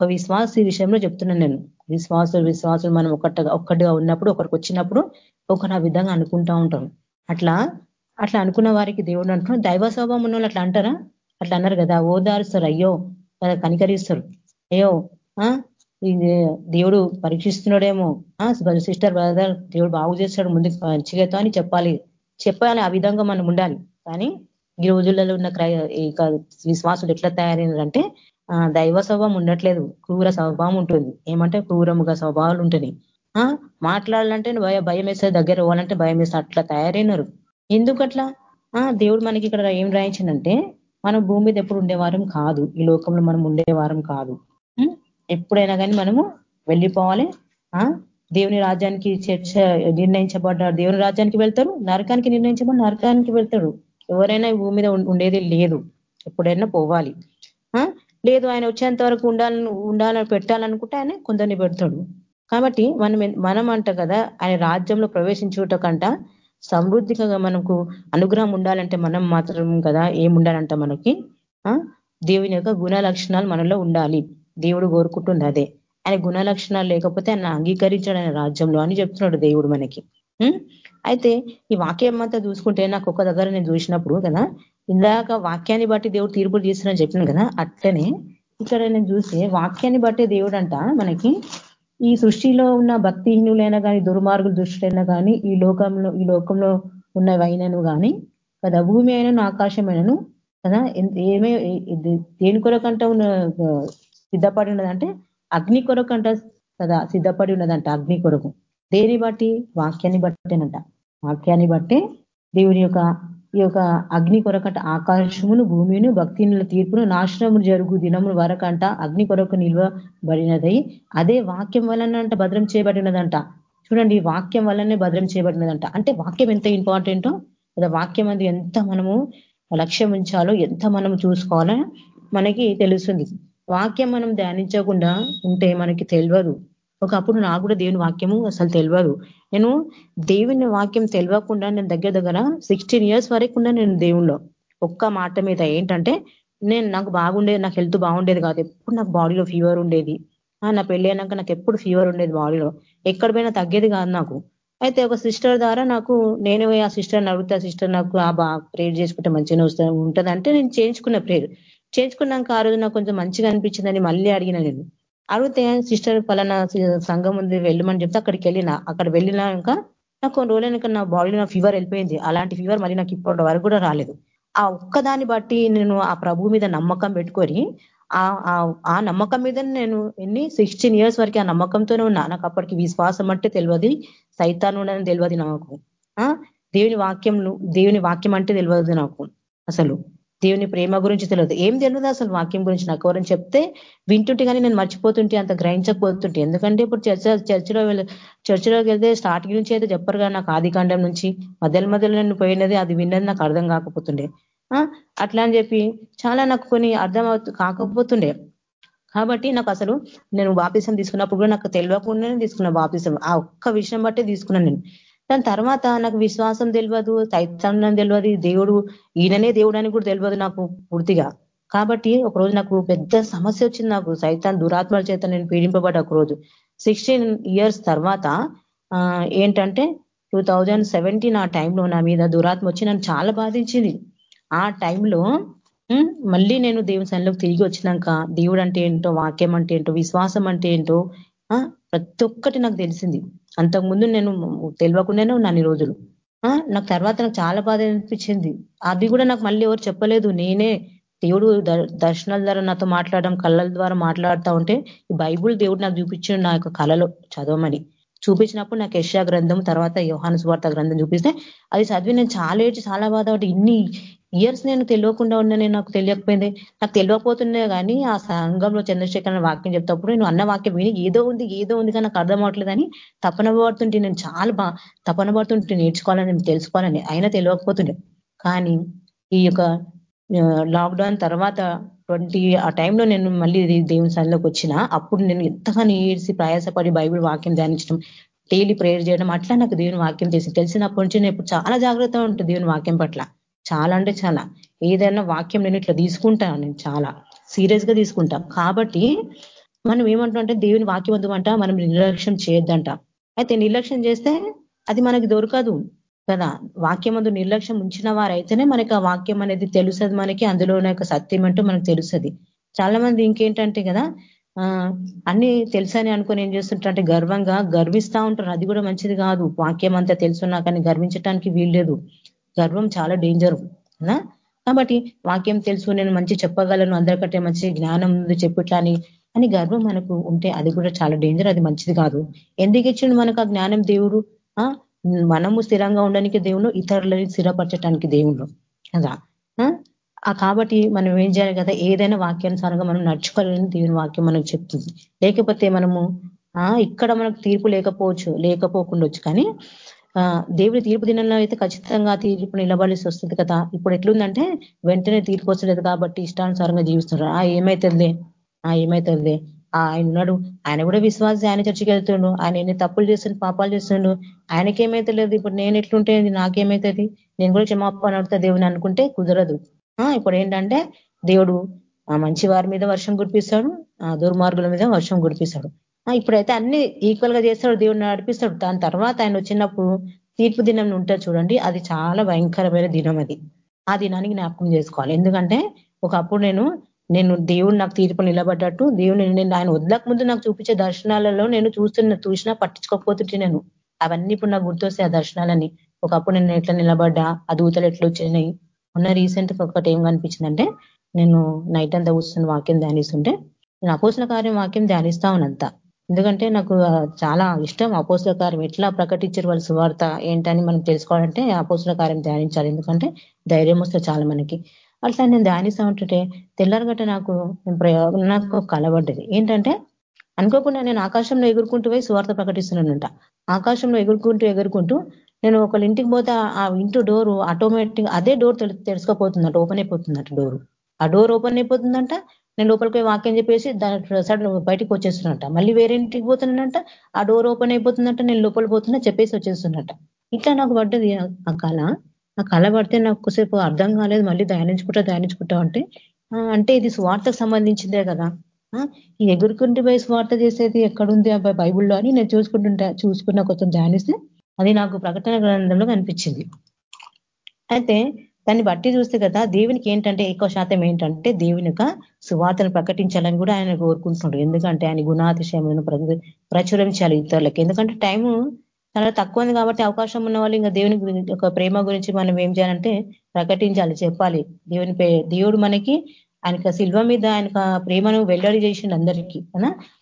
Speaker 4: ఒక విశ్వాస ఈ విషయంలో చెప్తున్నాను నేను. విశ్వాసులు విశ్వాసులు మనం ఒక్కట ఒక్కటిగా ఉన్నప్పుడు ఒకరికి వచ్చినప్పుడు ఒకరు ఆ విధంగా అనుకుంటా ఉంటాం. అట్లా అట్లా అనుకున్న వారికి దేవుడు అంటున్నాడు దైవ స్వభావం ఉన్న అట్లా అంటారా? అట్లా అన్నారు కదా ఓదారుస్తారు. అయ్యో కనికరిస్తారు. అయ్యో దేవుడు పరీక్షిస్తున్నాడేమో. సిస్టర్ బ్రదర్ దేవుడు బాగు చేస్తాడు ముందుకు మంచిగా అని చెప్పాలి. చెప్పాలి ఆ విధంగా మనం ఉండాలి. కానీ ఈ రోజులలో ఉన్న విశ్వాసులు ఎట్లా తయారైనారంటే దైవ స్వభావం ఉండట్లేదు. క్రూర స్వభావం ఉంటుంది. ఏమంటే క్రూరముగా స్వభావాలు ఉంటున్నాయి మాట్లాడాలంటే భయ భయం వేస్తే దగ్గర పోవాలంటే భయం వేస్తే అట్లా తయారైనారు. ఎందుకట్లా? దేవుడు మనకి ఇక్కడ ఏం రాయించిందంటే మనం భూమి మీద ఎప్పుడు ఉండేవారం కాదు. ఈ లోకంలో మనం ఉండేవారం కాదు. ఎప్పుడైనా కానీ మనము వెళ్ళిపోవాలి. దేవుని రాజ్యానికి చర్చ నిర్ణయించబడ్డారు దేవుని రాజ్యానికి వెళ్తారు నరకానికి నిర్ణయించబడి నరకానికి వెళ్తాడు. ఎవరైనా భూమి మీద ఉండేది లేదు. ఎప్పుడైనా పోవాలి. లేదు ఆయన వచ్చేంత వరకు ఉండాలని ఉండాలని పెట్టాలనుకుంటే ఆయన కొందరిని పెడతాడు. కాబట్టి మనం మనం అంట కదా ఆయన రాజ్యంలో ప్రవేశించుట కంట సమృద్ధిగా మనకు అనుగ్రహం ఉండాలంటే మనం మాత్రం కదా ఏముండాలంట మనకి? దేవుని యొక్క గుణ లక్షణాలు మనలో ఉండాలి. దేవుడు కోరుకుంటుంది అదే. ఆయన గుణ లక్షణాలు లేకపోతే ఆయన అంగీకరించాడు ఆయన రాజ్యంలో అని చెప్తున్నాడు దేవుడు మనకి. అయితే ఈ వాక్యం అంతా చూసుకుంటే నాకు ఒక దగ్గర నేను చూసినప్పుడు కదా ఇందాక వాక్యాన్ని బట్టి దేవుడు తీర్పులు చేస్తున్నారని చెప్పినాను కదా అట్లనే ఇక్కడ నేను చూస్తే వాక్యాన్ని బట్టే దేవుడు అంట మనకి. ఈ సృష్టిలో ఉన్న భక్తిహీనులైనా కానీ దుర్మార్గులు దృష్టిలైనా కానీ ఈ లోకంలో ఈ లోకంలో ఉన్నవైనను కానీ కదా భూమి అయినను ఆకాశమైనను కదా ఏమే దేని కొరకంట ఉన్న సిద్ధపడి ఉన్నదంటే అగ్ని కొరకంట కదా సిద్ధపడి ఉన్నదంట అగ్ని కొరకు. దేని బట్టి? వాక్యాన్ని బట్టేనంట. వాక్యాన్ని బట్టే దేవుని యొక్క ఈ యొక్క అగ్ని కొరకట ఆకాశమును భూమిని భక్తినుల తీర్పును నాశనము జరుగు దినములు వరకంట అగ్ని కొరకు నిల్వబడినదై అదే వాక్యం వలనంట భద్రం చేయబడినదంట. చూడండి వాక్యం వల్లనే భద్రం చేయబడినదంట. అంటే వాక్యం ఎంత ఇంపార్టెంటో కదా వాక్యం అది ఎంత మనము లక్ష్యం ఉంచాలో ఎంత మనం చూసుకోవాలో మనకి తెలుస్తుంది. వాక్యం మనం ధ్యానించకుండా ఉంటే మనకి తెలియదు ఒకప్పుడు నాకు కూడా దేవుని వాక్యము అసలు తెలియదు నేను దేవుని వాక్యం తెలియకుండా నేను దగ్గర దగ్గర సిక్స్టీన్ ఇయర్స్ వరకు ఉన్నా నేను దేవుణ్ణిలో. ఒక్క మాట మీద ఏంటంటే నేను నాకు బాగుండేది నాకు హెల్త్ బాగుండేది కాదు. ఎప్పుడు నాకు బాడీలో ఫీవర్ ఉండేది. నా పెళ్ళి అయినాక నాకు ఎప్పుడు ఫీవర్ ఉండేది బాడీలో ఎక్కడ పోయినా తగ్గేది కాదు నాకు. అయితే ఒక సిస్టర్ ద్వారా నాకు నేను ఆ సిస్టర్ని అడుగుతా సిస్టర్ నాకు ఆ బా ప్రేర్ చేసుకుంటే మంచిగా వస్తా ఉంటుందంటే నేను చేయించుకున్న ప్రేర్ చేయించుకున్నాక ఆ రోజు నాకు కొంచెం మంచిగా అనిపించిందని మళ్ళీ అడిగిన నేను. అడిగితే సిస్టర్ పలానా సంఘం ఉంది వెళ్ళమని చెప్తే అక్కడికి వెళ్ళిన. అక్కడ వెళ్ళినాక నాకు కొన్ని రోజులైనాక నా బాడీలో నా ఫీవర్ వెళ్ళిపోయింది. అలాంటి ఫీవర్ మళ్ళీ నాకు ఇప్పటి వరకు కూడా రాలేదు. ఆ ఒక్కదాన్ని బట్టి నేను ఆ ప్రభు మీద నమ్మకం పెట్టుకొని ఆ నమ్మకం మీద నేను ఎన్ని సిక్స్టీన్ ఇయర్స్ వరకు ఆ నమ్మకంతోనే ఉన్నా. నాకు అప్పటికి విశ్వాసం అంటే తెలియదు. సైతాన్ ఉండని తెలియదు నాకు. దేవుని వాక్యం దేవుని వాక్యం అంటే తెలియదు నాకు అసలు. దేవుని ప్రేమ గురించి తెలియదు. ఏం తెలియదు అసలు వాక్యం గురించి. నాకు ఎవరైనా చెప్తే వింటుంటే కానీ నేను మర్చిపోతుంటే అంత గ్రహించకపోతుంటే. ఎందుకంటే ఇప్పుడు చర్చ చర్చిలో చర్చిలోకి వెళ్తే స్టార్ట్ నుంచి అయితే చెప్పరు కానీ నాకు ఆది నుంచి. మధ్యలో మధ్యలో నేను పోయినది అది విన్నది నాకు అర్థం కాకపోతుండే. అట్లా అని చెప్పి చాలా నాకు కొన్ని అర్థం కాకపోతుండే. కాబట్టి నాకు అసలు నేను వాపిసం తీసుకున్నప్పుడు కూడా నాకు తెలియకుండానే తీసుకున్నా వాపిసం ఆ ఒక్క విషయం బట్టే తీసుకున్నాను నేను. దాని తర్వాత నాకు విశ్వాసం తెలియదు సైతాన్నం తెలియదు దేవుడు ఈయననే దేవుడు అని కూడా తెలియదు నాకు పూర్తిగా. కాబట్టి ఒకరోజు నాకు పెద్ద సమస్య వచ్చింది నాకు. సైతాన్ దురాత్మల చేత నేను పీడింపబడ్డ ఒకరోజు. సిక్స్టీన్ ఇయర్స్ తర్వాత ఏంటంటే టూ థౌజండ్ సెవెంటీన్ ఆ టైంలో నా మీద దురాత్మ వచ్చి నన్ను చాలా బాధించింది. ఆ టైంలో మళ్ళీ నేను దేవుని సన్నిలోకి తిరిగి వచ్చినాక దేవుడు అంటే ఏంటో వాక్యం అంటే ఏంటో విశ్వాసం అంటే ఏంటో ప్రతి ఒక్కటి నాకు తెలిసింది. అంతకుముందు నేను తెలియకుండానే ఉన్నాను ఈ రోజులు. నాకు తర్వాత నాకు చాలా బాధ అనిపించింది. అది కూడా నాకు మళ్ళీ ఎవరు చెప్పలేదు. నేనే దేవుడు దర్శనాల ద్వారా నాతో మాట్లాడడం కళ్ళల ద్వారా మాట్లాడుతూ ఉంటే ఈ బైబుల్ దేవుడు నాకు చూపించిన నా యొక్క కళలో చదవమని. చూపించినప్పుడు నాకు యశా గ్రంథం తర్వాత యోహాను సువార్త గ్రంథం చూపిస్తే అది చదివి నేను చాలా ఏడ్చి చాలా బాధ ఇన్ని ఇయర్స్ నేను తెలియకుండా ఉన్నానే నాకు తెలియకపోయింది. నాకు తెలియకపోతున్నాయి కానీ ఆ సంఘంలో చంద్రశేఖర్ వాక్యం చెప్తప్పుడు నేను అన్న వాక్యం విని ఏదో ఉంది ఏదో ఉంది కానీ నాకు అర్థం అవట్లేదని తపన పడుతుంటే నేను చాలా బా తపన పడుతుంటే నేర్చుకోవాలని తెలుసుకోవాలని అయినా తెలియకపోతుండే. కానీ ఈ యొక్క లాక్డౌన్ తర్వాత ట్వంటీ ఆ టైంలో నేను మళ్ళీ దేవుని సన్నిలోకి వచ్చిన అప్పుడు నేను ఎంతగానో ఏడ్చి ప్రయాసపడి బైబిల్ వాక్యం ధ్యానించడం డైలీ ప్రేయర్ చేయడం అట్లా నాకు దేవుని వాక్యం తెలిసి తెలిసినప్పటి నుంచి నేను ఇప్పుడు చాలా జాగ్రత్తగా ఉంటుంది దేవుని వాక్యం పట్ల. చాలా అంటే చాలా. ఏదైనా వాక్యం నేను ఇట్లా తీసుకుంటాను నేను చాలా సీరియస్గా తీసుకుంటాం. కాబట్టి మనం ఏమంటామంటే దేవుని వాక్యం వద్దంట మనం నిర్లక్ష్యం చేయొద్దంట. అయితే నిర్లక్ష్యం చేస్తే అది మనకి దొరకదు కదా. వాక్యం అందు నిర్లక్ష్యం ఉంచిన వారైతేనే మనకి ఆ వాక్యం అనేది తెలుస్తుంది మనకి. అందులో యొక్క సత్యం అంటూ మనకు తెలుస్తుంది. చాలా మంది ఇంకేంటంటే కదా అన్ని తెలుసని అనుకొని ఏం చేస్తుంటారంటే గర్వంగా గర్విస్తా ఉంటారు. అది కూడా మంచిది కాదు. వాక్యం అంతా తెలుసున్నా కానీ గర్వించడానికి వీల్లేదు. గర్వం చాలా డేంజర్ కాబట్టి వాక్యం తెలుసు నేను మంచి చెప్పగలను అందరికంటే మంచి జ్ఞానం ఉంది చెప్పుట్లా అని. అని గర్వం మనకు ఉంటే అది కూడా చాలా డేంజర్ అది మంచిది కాదు. ఎందుకు ఇచ్చిండు మనకు ఆ జ్ఞానం దేవుడు? మనము స్థిరంగా ఉండడానికి దేవుడు ఇతరులని స్థిరపరచడానికి దేవుడు. కదా? కాబట్టి మనం ఏం చేయాలి కదా? ఏదైనా వాక్యానుసారంగా మనం నడుచుకోవాలని దేవుని వాక్యం మనకు చెప్తుంది. లేకపోతే మనము ఇక్కడ మనకు తీర్పు లేకపోవచ్చు లేకపోకుండా కానీ దేవుడి తీర్పు దినంలో అయితే ఖచ్చితంగా తీర్పు నిలబడాల్సి వస్తుంది కదా. ఇప్పుడు ఎట్లుందంటే వెంటనే తీర్పు వస్తలేదు కాబట్టి ఇష్టానుసారంగా జీవిస్తున్నారు. ఆ ఏమవుతుంది ఆ ఏమవుతుంది ఆయన ఉన్నాడు. ఆయన కూడా విశ్వాసి ఆయన చర్చికి వెళ్తుండు. ఆయన ఎన్ని తప్పులు చేస్తుండు పాపాలు చేస్తుండు. ఆయనకేమైతే ఇప్పుడు నేను ఎట్లుంటే నాకేమైతుంది? నేను కూడా క్షమాపణ అడుగుతా దేవుని అనుకుంటే కుదరదు. ఇప్పుడు ఏంటంటే దేవుడు మంచి వారి మీద వర్షం కురిపిస్తాడు. దుర్మార్గుల మీద వర్షం కురిపిస్తాడు. ఇప్పుడైతే అన్ని ఈక్వల్గా చేస్తాడు దేవుడు నడిపిస్తాడు. దాని తర్వాత ఆయన వచ్చినప్పుడు తీర్పు దినం ఉంటుంది చూడండి. అది చాలా భయంకరమైన దినం అది. ఆ దినానికి జ్ఞాపకం చేసుకోవాలి. ఎందుకంటే ఒకప్పుడు నేను నేను దేవుడు నాకు తీర్పు నిలబడ్డట్టు దేవుడిని నేను ఆయన వదలక ముందు నాకు చూపించే దర్శనాలలో నేను చూస్తున్న చూసినా పట్టించుకోకపోతుంటే నేను. అవన్నీ ఇప్పుడు నాకు గుర్తొస్తాయి ఆ దర్శనాలని ఒకప్పుడు నేను ఎట్లా నిలబడ్డా ఆ దూతలు ఎట్లా వచ్చినాయి? ఉన్న రీసెంట్ ఒకటి ఏం కనిపించిందంటే నేను నైట్ అంతా కూర్చున్న వాక్యం ధ్యానిస్తుంటే నేను అపోసల కార్యం వాక్యం ధ్యానిస్తా ఉన్నంత. ఎందుకంటే నాకు చాలా ఇష్టం అపోసల కార్యం ఎట్లా ప్రకటించారు వాళ్ళ సువార్త ఏంటని మనం తెలుసుకోవాలంటే అపోసల కార్యం ధ్యానించాలి. ఎందుకంటే ధైర్యం వస్తే చాలా మనకి. అట్లా నేను ధ్యానిస్తా ఉంటుంటే తెల్లారగట్ట నాకు నాకు కలబడ్డది ఏంటంటే అనుకోకుండా నేను ఆకాశంలో ఎగురుకుంటూ పోయి సువార్త ప్రకటిస్తున్నానంట. ఆకాశంలో ఎగురుకుంటూ ఎగురుకుంటూ నేను ఒకళ్ళ ఇంటికి పోతే ఆ ఇంటి డోరు ఆటోమేటిక్ అదే డోర్ తెలుసుకోపోతుందంట ఓపెన్ అయిపోతుందంట డోరు. ఆ డోర్ ఓపెన్ అయిపోతుందంట నేను లోపలికి వాక్యం చెప్పేసి దాని సడన్ బయటకు వచ్చేస్తున్నట్ట మళ్ళీ వేరే ఇంటికి పోతున్నానంట ఆ డోర్ ఓపెన్ అయిపోతుందంట నేను లోపల పోతున్నా చెప్పేసి వచ్చేస్తున్నట్ట ఇట్లా నాకు పడ్డది ఆ కళ. ఆ కళ పడితే నాకు సేపు అర్థం కాలేదు మళ్ళీ దయానించుకుంటా దయానించుకుంటా అంటే అంటే ఇది స్వార్థకు సంబంధించిందే కదా. ఈ ఎగురుకుంటే పోయి స్వార్థ చేసేది ఎక్కడుంది ఆ బైబుల్లో అని నేను చూసుకుంటుంటా చూసుకున్న కొంచెం ధ్యానిస్తే అది నాకు ప్రకటన గ్రంథంలో కనిపించింది. అయితే దాన్ని బట్టి చూస్తే కదా దేవునికి ఏంటంటే ఎక్కువ శాతం ఏంటంటే దేవుని యొక్క సువార్తను ప్రకటించాలని కూడా ఆయన కోరుకుంటున్నాడు. ఎందుకంటే ఆయన గుణాతిశయములను ప్రచురించాలి ఇతరులకి. ఎందుకంటే టైము చాలా తక్కువ ఉంది కాబట్టి అవకాశం ఉన్న వాళ్ళు ఇంకా దేవుని ఒక ప్రేమ గురించి మనం ఏం చేయాలంటే ప్రకటించాలి చెప్పాలి. దేవుని దేవుడు మనకి ఆయన శిల్వ మీద ఆయన ప్రేమను వెల్లడి చేసిండు అందరికీ.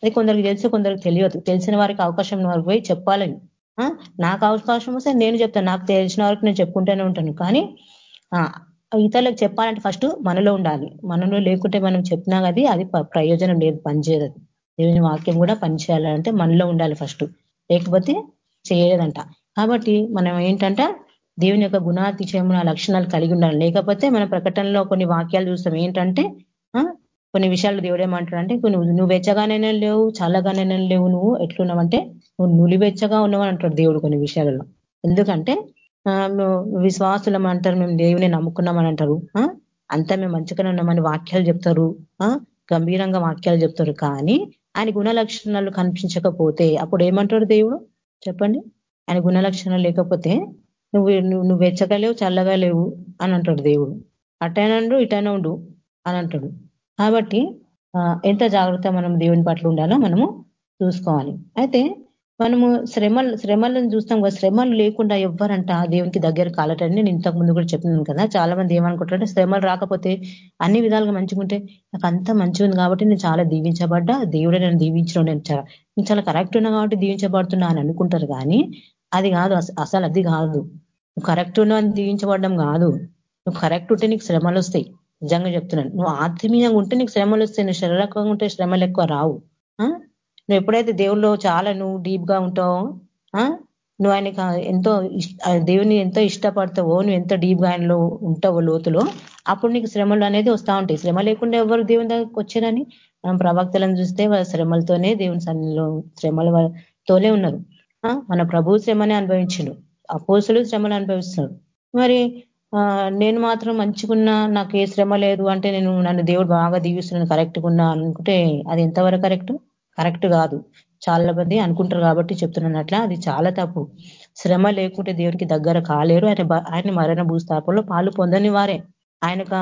Speaker 4: అది కొందరికి తెలుసు కొందరికి తెలియదు. తెలిసిన వారికి అవకాశం వారికి పోయి చెప్పాలని. నాకు అవకాశం వస్తే నేను చెప్తాను. నాకు తెలిసిన వరకు నేను చెప్పుకుంటూనే ఉంటాను. కానీ ఇతరులకు చెప్పాలంటే ఫస్ట్ మనలో ఉండాలి. మనలో లేకుంటే మనం చెప్పినా అది అది ప్రయోజనం లేదు పనిచేయదు దేవుని వాక్యం కూడా పనిచేయాలంటే మనలో ఉండాలి ఫస్ట్. లేకపోతే చేయలేదంట. కాబట్టి మనం ఏంటంట దేవుని యొక్క గుణాతిశయమున లక్షణాలు కలిగి ఉండాలి. లేకపోతే మన ప్రకటనలో కొన్ని వాక్యాలు చూస్తాం. ఏంటంటే కొన్ని విషయాలు దేవుడు ఏమంటాడంటే నువ్వు నువ్వు వెచ్చగానైనా లేవు చాలాగానైనా లేవు నువ్వు ఎట్లున్నావంటే నువ్వు నులివెచ్చగా ఉన్నావు అంటాడు దేవుడు కొన్ని విషయాలలో. ఎందుకంటే విశ్వాసులం అంటారు మేము దేవుని నమ్ముకున్నామని అంటారు. అంతా మేము మంచిగానే ఉన్నామని వాక్యాలు చెప్తారు. గంభీరంగా వాక్యాలు చెప్తారు. కానీ ఆయన గుణ లక్షణాలు కనిపించకపోతే అప్పుడు ఏమంటాడు దేవుడు? చెప్పండి. ఆయన గుణ లక్షణాలు లేకపోతే నువ్వు నువ్వు వెచ్చగలేవు చల్లగా లేవు అని అంటాడు దేవుడు. అటైనా ఉండు ఇటైనా ఉండు అని అంటాడు. కాబట్టి ఎంత జాగ్రత్త మనం దేవుని పట్ల ఉండాలో మనము చూసుకోవాలి. అయితే మనము శ్రమలు శ్రమలను చూస్తాం కదా శ్రమలు లేకుండా ఎవ్వరంట దేవునికి దగ్గర కాలటని నేను ఇంతకు ముందు కూడా చెప్పినాను కదా. చాలా మంది ఏమనుకుంటారంటే శ్రమలు రాకపోతే అన్ని విధాలుగా మంచిగుంటే నాకు అంత మంచిగా ఉంది కాబట్టి నేను చాలా దీవించబడ్డా దేవుడే నేను దీవించడం నేను చాలా నేను చాలా కరెక్ట్ ఉన్నా కాబట్టి దీవించబడుతున్నా అని అనుకుంటారు కానీ అది కాదు అసలు అది కాదు. నువ్వు కరెక్ట్ ఉన్నా అని దీవించబడడం కాదు. నువ్వు కరెక్ట్ ఉంటే నీకు శ్రమలు వస్తాయి. నిజంగా చెప్తున్నాను. నువ్వు ఆత్మీయంగా ఉంటే నీకు శ్రమలు వస్తాయి. నువ్వు శరీరకంగా ఉంటే శ్రమలు ఎక్కువ రావు. నువ్వు ఎప్పుడైతే దేవుళ్ళు చాలా నువ్వు డీప్గా ఉంటావో నువ్వు ఆయనకి ఎంతో దేవుని ఎంతో ఇష్టపడతావో నువ్వు ఎంత డీప్గా ఆయనలో ఉంటావో లోతులో అప్పుడు నీకు శ్రమలు అనేది వస్తూ ఉంటాయి. శ్రమ లేకుండా ఎవరు దేవుని దగ్గరికి వచ్చారని మనం ప్రవక్తలను చూస్తే వాళ్ళ శ్రమలతోనే దేవుని సన్నిలో శ్రమలతోనే ఉన్నారు. మన ప్రభు శ్రమనే అనుభవించడు. అపోసులు శ్రమలు అనుభవిస్తున్నాడు మరి నేను మాత్రం మంచిగున్నా నాకు ఏ శ్రమ లేదు అంటే నేను నన్ను దేవుడు బాగా దీవిస్తున్నాను కరెక్ట్గా ఉన్నా అనుకుంటే అది ఎంతవరకు కరెక్ట్ కరెక్ట్ కాదు. చాలా మంది అనుకుంటారు కాబట్టి చెప్తున్నాను అట్లా. అది చాలా తప్పు. శ్రమ లేకుంటే దేవునికి దగ్గర కాలేరు. ఆయన ఆయన మరణ భూస్థాపంలో పాలు పొందని వారే. ఆయనకు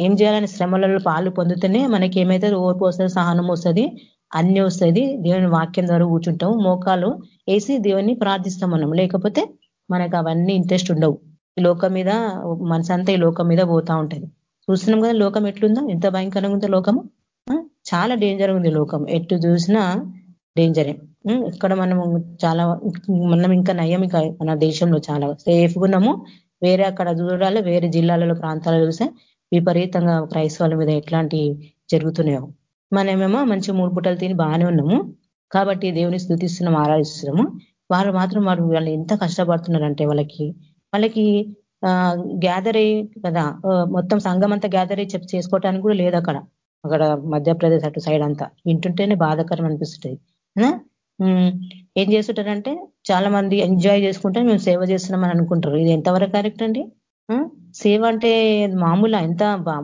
Speaker 4: ఏం చేయాలని శ్రమలలో పాలు పొందుతూనే మనకి ఏమైతే ఓర్పు వస్తుంది సహనం వస్తుంది అన్ని వస్తుంది. దేవుని వాక్యం ద్వారా కూర్చుంటాం మోకాలు వేసి దేవుని ప్రార్థిస్తాం మనం. లేకపోతే మనకు అవన్నీ ఇంట్రెస్ట్ ఉండవు. ఈ లోకం మీద మనసంతా ఈ లోకం మీద పోతా ఉంటుంది. చూస్తున్నాం కదా లోకం ఎట్లుందో? ఎంత భయంకరంగా ఉందో లోకము. చాలా డేంజర్ ఉంది లోకం. ఎటు చూసినా డేంజరే ఇక్కడ మనము చాలా మనం ఇంకా నయం ఇక మన దేశంలో చాలా. సేఫ్గా ఉన్నాము. వేరే అక్కడ దూరాలు వేరే జిల్లాలలో ప్రాంతాలలో చూస్తే విపరీతంగా క్రైస్తవాల మీద ఎట్లాంటి జరుగుతున్నాయో. మనమేమో మంచి మూడు పుట్టలు తిని బాగానే ఉన్నాము. కాబట్టి దేవుని స్థుతిస్తున్నాం ఆరాధిస్తున్నాము. వాళ్ళు మాత్రం వారు వాళ్ళు ఎంత కష్టపడుతున్నారంటే వాళ్ళకి వాళ్ళకి గ్యాదర్ అయ్యి కదా మొత్తం సంఘం అంతా గ్యాదర్ అయ్యి చేసుకోవటానికి కూడా లేదు అక్కడ. అక్కడ మధ్యప్రదేశ్ అటు సైడ్ అంతా. వింటుంటేనే బాధాకరం అనిపిస్తుంది ఏం చేస్తుంటారంటే చాలా మంది ఎంజాయ్ చేసుకుంటే మేము సేవ చేస్తున్నామని అనుకుంటారు. ఇది ఎంతవరకు కరెక్ట్ అండి? సేవ అంటే మామూలు ఎంత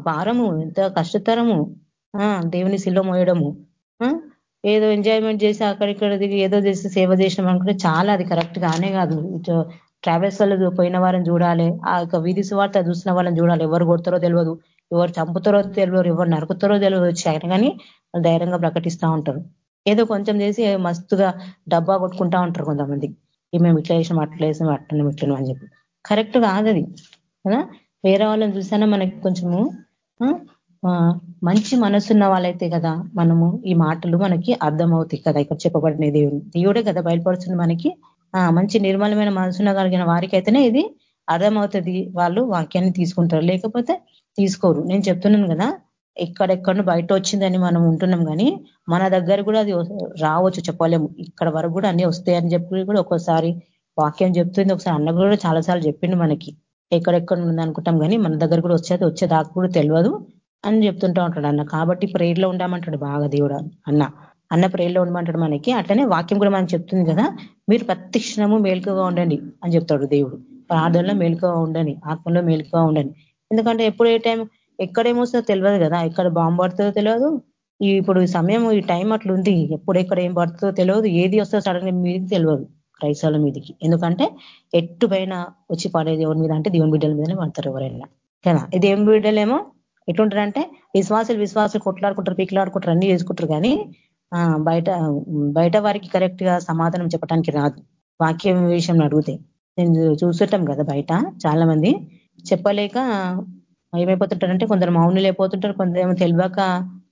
Speaker 4: భారము ఎంత కష్టతరము దేవుని శిలో మోయడము. ఏదో ఎంజాయ్మెంట్ చేసి అక్కడిక్కడ దిగి ఏదో చేసి సేవ చేసినాం అనుకుంటే చాలా అది కరెక్ట్ గానే కాదు. ట్రావెల్స్ వాళ్ళు పోయిన వారిని చూడాలి ఆ యొక్క వీధి సువార్త చూసిన వాళ్ళని చూడాలి. ఎవరు కొడతారో తెలియదు ఎవరు చంపుతారో తెలియదు ఎవరు నరుకుతారో తెలియదు వచ్చి కానీ ధైర్యంగా ప్రకటిస్తూ ఉంటారు. ఏదో కొంచెం చేసి మస్తుగా డబ్బా కొట్టుకుంటా ఉంటారు కొంతమంది. మేము ఇట్లా వేసినాం అట్లా వేసినాం అట్లా ఇట్లను అని చెప్పి. కరెక్ట్ కాదు అది. కదా? వేరే వాళ్ళని చూసానా మనకి కొంచెము మంచి మనసున్న వాళ్ళైతే కదా మనము ఈ మాటలు మనకి అర్థమవుతాయి కదా. ఇక్కడ చెప్పబడిన దేవుడు. దేవుడే కదా బయలుపరుస్తుంది మనకి. మంచి నిర్మలమైన మనసున్న కలిగిన వారికైతేనే ఇది అర్థమవుతుంది వాళ్ళు వాక్యాన్ని తీసుకుంటారు. లేకపోతే తీసుకోరు. నేను చెప్తున్నాను కదా ఎక్కడెక్కడ బయట వచ్చిందని మనం ఉంటున్నాం కానీ మన దగ్గర కూడా అది రావచ్చు చెప్పలేము. ఇక్కడ వరకు కూడా అన్ని వస్తాయని చెప్పి కూడా ఒక్కోసారి వాక్యం చెప్తుంది. ఒకసారి అన్న కూడా చాలాసార్లు చెప్పిండు మనకి. ఎక్కడెక్కడ ఉంది అనుకుంటాం కానీ మన దగ్గర కూడా వచ్చేది వచ్చేదాకా కూడా తెలియదు అని చెప్తుంటా ఉంటాడు అన్న. కాబట్టి ప్రేర్లో ఉండమంటాడు బాగా దేవుడు అన్న. అన్న ప్రేర్లో ఉండమంటాడు మనకి. అట్లనే వాక్యం కూడా మనం చెప్తుంది కదా మీరు ప్రతి క్షణము మేలుకగా ఉండండి అని చెప్తాడు దేవుడు. ప్రార్థనలో మేలుకగా ఉండని ఆత్మలో మేలుకగా ఉండని. ఎందుకంటే ఎప్పుడు ఏ టైం ఎక్కడేమొస్తుందో తెలియదు కదా. ఎక్కడ బాంబు పడుతుందో తెలియదు. ఇప్పుడు సమయం ఈ టైం అట్లుంది. ఎప్పుడు ఎక్కడ ఏం పడుతుందో తెలియదు. ఏది వస్తుందో సడన్ మీదకి తెలియదు క్రైస్తవుల మీదకి. ఎందుకంటే ఎట్టు పైన వచ్చి పడేది ఎవరి మీద అంటే దేవుని బిడ్డల మీదనే పడతారు ఎవరైనా. కదా? ఈ దేవుని బిడ్డలేమో ఎట్లుంటారంటే విశ్వాసులు విశ్వాసులు కొట్లాడుకుంటారు పీకులాడుకుంటారు అన్ని చేసుకుంటారు కానీ బయట బయట వారికి కరెక్ట్గా సమాధానం చెప్పడానికి రాదు. వాక్యం విషయం అడుగుతాయి నేను చూస్తుంటాం కదా బయట చాలా మంది చెప్పలేక ఏమైపోతుంటారంటే కొందరు మౌనులు అయిపోతుంటారు కొందరు ఏమో తెలియక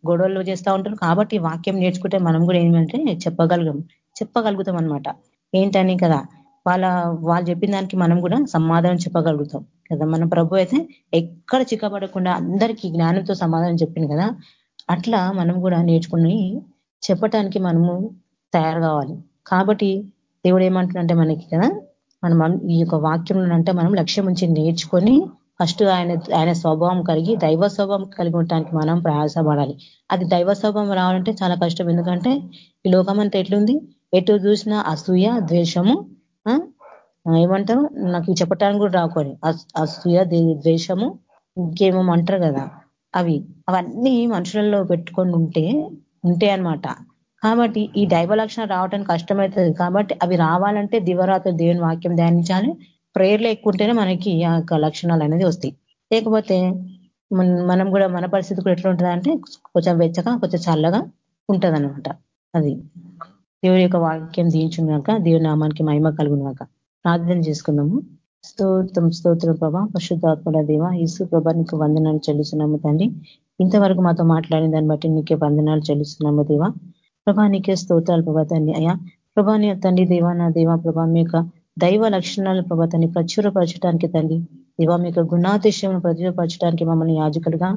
Speaker 4: గొడవలు చేస్తూ ఉంటారు. కాబట్టి వాక్యం నేర్చుకుంటే మనం కూడా ఏమంటే చెప్పగలుగుతాం చెప్పగలుగుతాం అనమాట ఏంటని కదా వాళ్ళ వాళ్ళు చెప్పిన దానికి మనం కూడా సమాధానం చెప్పగలుగుతాం కదా. మన ప్రభు అయితే ఎక్కడ చిక్కబడకుండా అందరికీ జ్ఞానంతో సమాధానం చెప్పింది కదా. అట్లా మనం కూడా నేర్చుకుని చెప్పటానికి మనము తయారు కావాలి. కాబట్టి దేవుడు ఏమంటున్నంటే మనకి కదా మనం ఈ యొక్క వాక్యంలో అంటే మనం లక్ష్యం నుంచి నేర్చుకొని ఫస్ట్ ఆయన ఆయన స్వభావం కలిగి దైవ స్వభావం కలిగి ఉండటానికి మనం ప్రయాసపడాలి. అది దైవ స్వభావం రావాలంటే చాలా కష్టం. ఎందుకంటే ఈ లోకం అంతా ఎట్లుంది? ఎటు చూసినా అసూయ ద్వేషము ఏమంటారు? నాకు చెప్పటానికి కూడా రాకొని అసూయ ద్వేషము ఇంకేమో అంటారు కదా. అవి అవన్నీ మనుషులలో పెట్టుకొని ఉంటే ఉంటే అనమాట కాబట్టి ఈ దైవలక్షణ రావటానికి రావడానికి కష్టమవుతుంది కాబట్టి అవి రావాలంటే దివరాత్రి దేవుని వాక్యం ధ్యానించాలి. ప్రేయర్లు ఎక్కువ ఉంటేనే మనకి ఆ యొక్క లక్షణాలు అనేది వస్తాయి. లేకపోతే మనం కూడా మన పరిస్థితి కూడా ఎట్లా ఉంటుందంటే కొంచెం వెచ్చగా కొంచెం చల్లగా ఉంటది అది దేవుని యొక్క వాక్యం దీయించుగాక దేవుని నామానికి మహిమ కలుగునాక ప్రార్థన చేసుకున్నాము స్తోత్రం స్తోత్రం ప్రభా. పశుద్ధాత్మల దేవ ఈసు ప్రభా నీకు వందనాలు చెల్లిస్తున్నాము తండ్రి. ఇంతవరకు మాతో మాట్లాడిన దాన్ని బట్టి నీకే వందనాలు చెల్లిస్తున్నాము దేవా. ప్రభా నీకే స్తోత్రాలు ప్రభా తండ్రి. అయ్యా ప్రభా నీ తండ్రి దేవా నా దేవా ప్రభా మీ యొక్క దైవ లక్షణాలను ప్రభా తన్ని ప్రచురపరచడానికి తండ్రి. దేవా మీ యొక్క గుణాతిశయం ప్రచురపరచడానికి మమ్మల్ని యాజకులుగా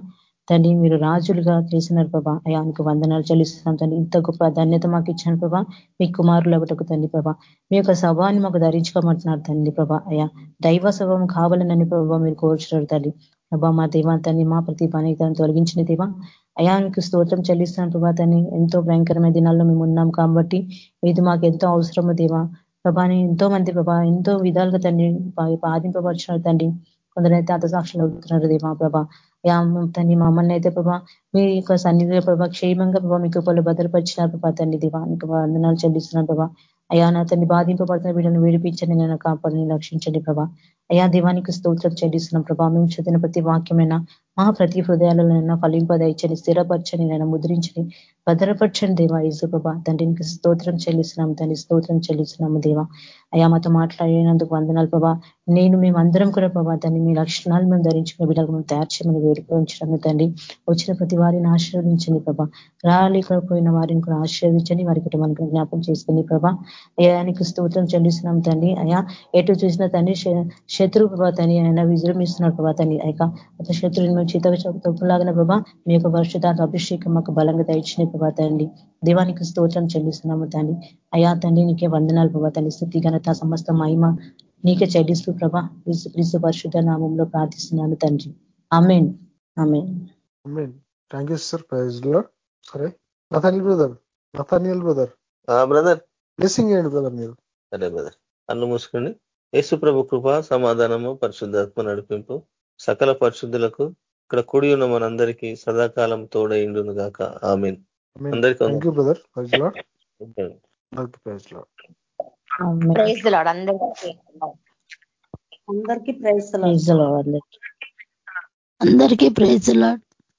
Speaker 4: తండ్రి మీరు రాజులుగా చేసినారు ప్రభా. అయానికి వందనాలు చెల్లిస్తున్నాం తండ్రి. ఇంత గొప్ప ధన్యత మాకు ఇచ్చాను ప్రభా. మీ కుమారులు ఒకటకు తండ్రి ప్రభా. మీ యొక్క సభాన్ని మాకు ధరించుకోమంటున్నారు తండ్రి ప్రభా. అయా దైవ సభం కావాలనని ప్రభావ మీరు కోరుచున్నారు తండ్రి. ప్రభా మా దేవాంతాన్ని మా ప్రతి పని తొలగించిన దేవా. అయానికి స్తోత్రం చెల్లిస్తున్న ప్రభా తని ఎంతో భయంకరమైన దినాల్లో మేము ఉన్నాం కాబట్టి ఇది మాకు ఎంతో అవసరము దేవా. ప్రభాని ఎంతో మంది ప్రభా ఎంతో విధాలుగా తండ్రి బాధింపబడుచున్నారు తండ్రి కొందరైతే అతసాక్షులు అవుతున్నారు దేవా ప్రభా. తండ్రి మమ్మల్ని అయితే ప్రభా మీ యొక్క సన్నిధిలో ప్రభా క్షేమంగా ప్రభా మీ కృపలు భద్రపరిచిన ప్రభా తండ్రి దివా మీకు వందనాలు చెల్లిస్తున్నాను ప్రభా. అయా నా తన్ని బాధింపబడుతున్న వీళ్ళని విడిపించండి నేను కాపాడిని రక్షించండి ప్రభా. అయా దివానికి స్తోత్రం చెల్లిస్తున్నాం ప్రభా. మేము చదివిన ప్రతి వాక్యమైన మా ప్రతి హృదయాలలోనైనా ఫలింపదయచని స్థిరపరచని నేను ముద్రించని భద్రపరచండి దేవా ఈజు ప్రభా. తండ్రికి స్తోత్రం చెల్లిస్తున్నాం తండ్రి స్తోత్రం చెల్లిస్తున్నాము దేవా. అయా మాతో మాట్లాడినందుకు వందనాలు ప్రభా. నేను మేమందరం కూడా ప్రభా దాన్ని మీ లక్షణాలు మేము ధరించుకునే బిడ్డలు మేము తయారు చేయమని వేడుకోవచ్చాము తండ్రి. వచ్చిన ప్రతి వారిని ఆశీర్వదించండి ప్రభా. రాలేకపోయిన వారిని కూడా ఆశీర్వదించండి. వారి కుటుంబానికి జ్ఞాపం చేసుకుని ప్రభా. అయానికి స్తోత్రం చెల్లిస్తున్నాం తండ్రి. అయా ఎటు చూసిన తండ్రి శత్రు ప్రభా తని ఆయన విజృంభిస్తున్నాడు ప్రభా తని అయక శత్రువుని మేము చిత తప్పులాగిన ప్రభా మీ యొక్క వర్షదాత అభిషేకం మాకు బలంగా దయచిన ప్రభా తండ్రి. దేవానికి స్తోత్రం చెల్లిస్తున్నాము తండ్రి. అయా తండ్రి నీకే వందనాలు ప్రభా తండ్రి. స్థితి ఘనత సమస్త మహిమ నీకే చెల్లిస్తూ ప్రభా క్రీస్తు పరిశుద్ధ నామంలో ప్రార్థిస్తున్నాను తండ్రి. Amen amen
Speaker 1: thank you sir ప్రైజ్లో సరే Nathaniel brother Nathaniel brother
Speaker 5: brother
Speaker 1: blessing ఏంటి బ్రదర్ మీరు?
Speaker 5: సరే బ్రదర్ అన్ను మూసుకొని యేసు ప్రభు కృప సమాధానము పరిశుద్ధాత్మ నడిపింపు సకల పరిశుద్ధులకు ఇక్కడ కూడి ఉన్న మనందరికీ సదాకాలం తోడైండును గాక. ఆమెన్. అందరికీ
Speaker 1: బ్రదర్ ప్రైజ్లో ప్రైజ్లో
Speaker 3: ప్రైజ్ లాడ్ అందరికీ
Speaker 2: అందరికీ ప్రైజ్
Speaker 4: ప్రైజ్
Speaker 2: అందరికీ ప్రైజ్ లాడ్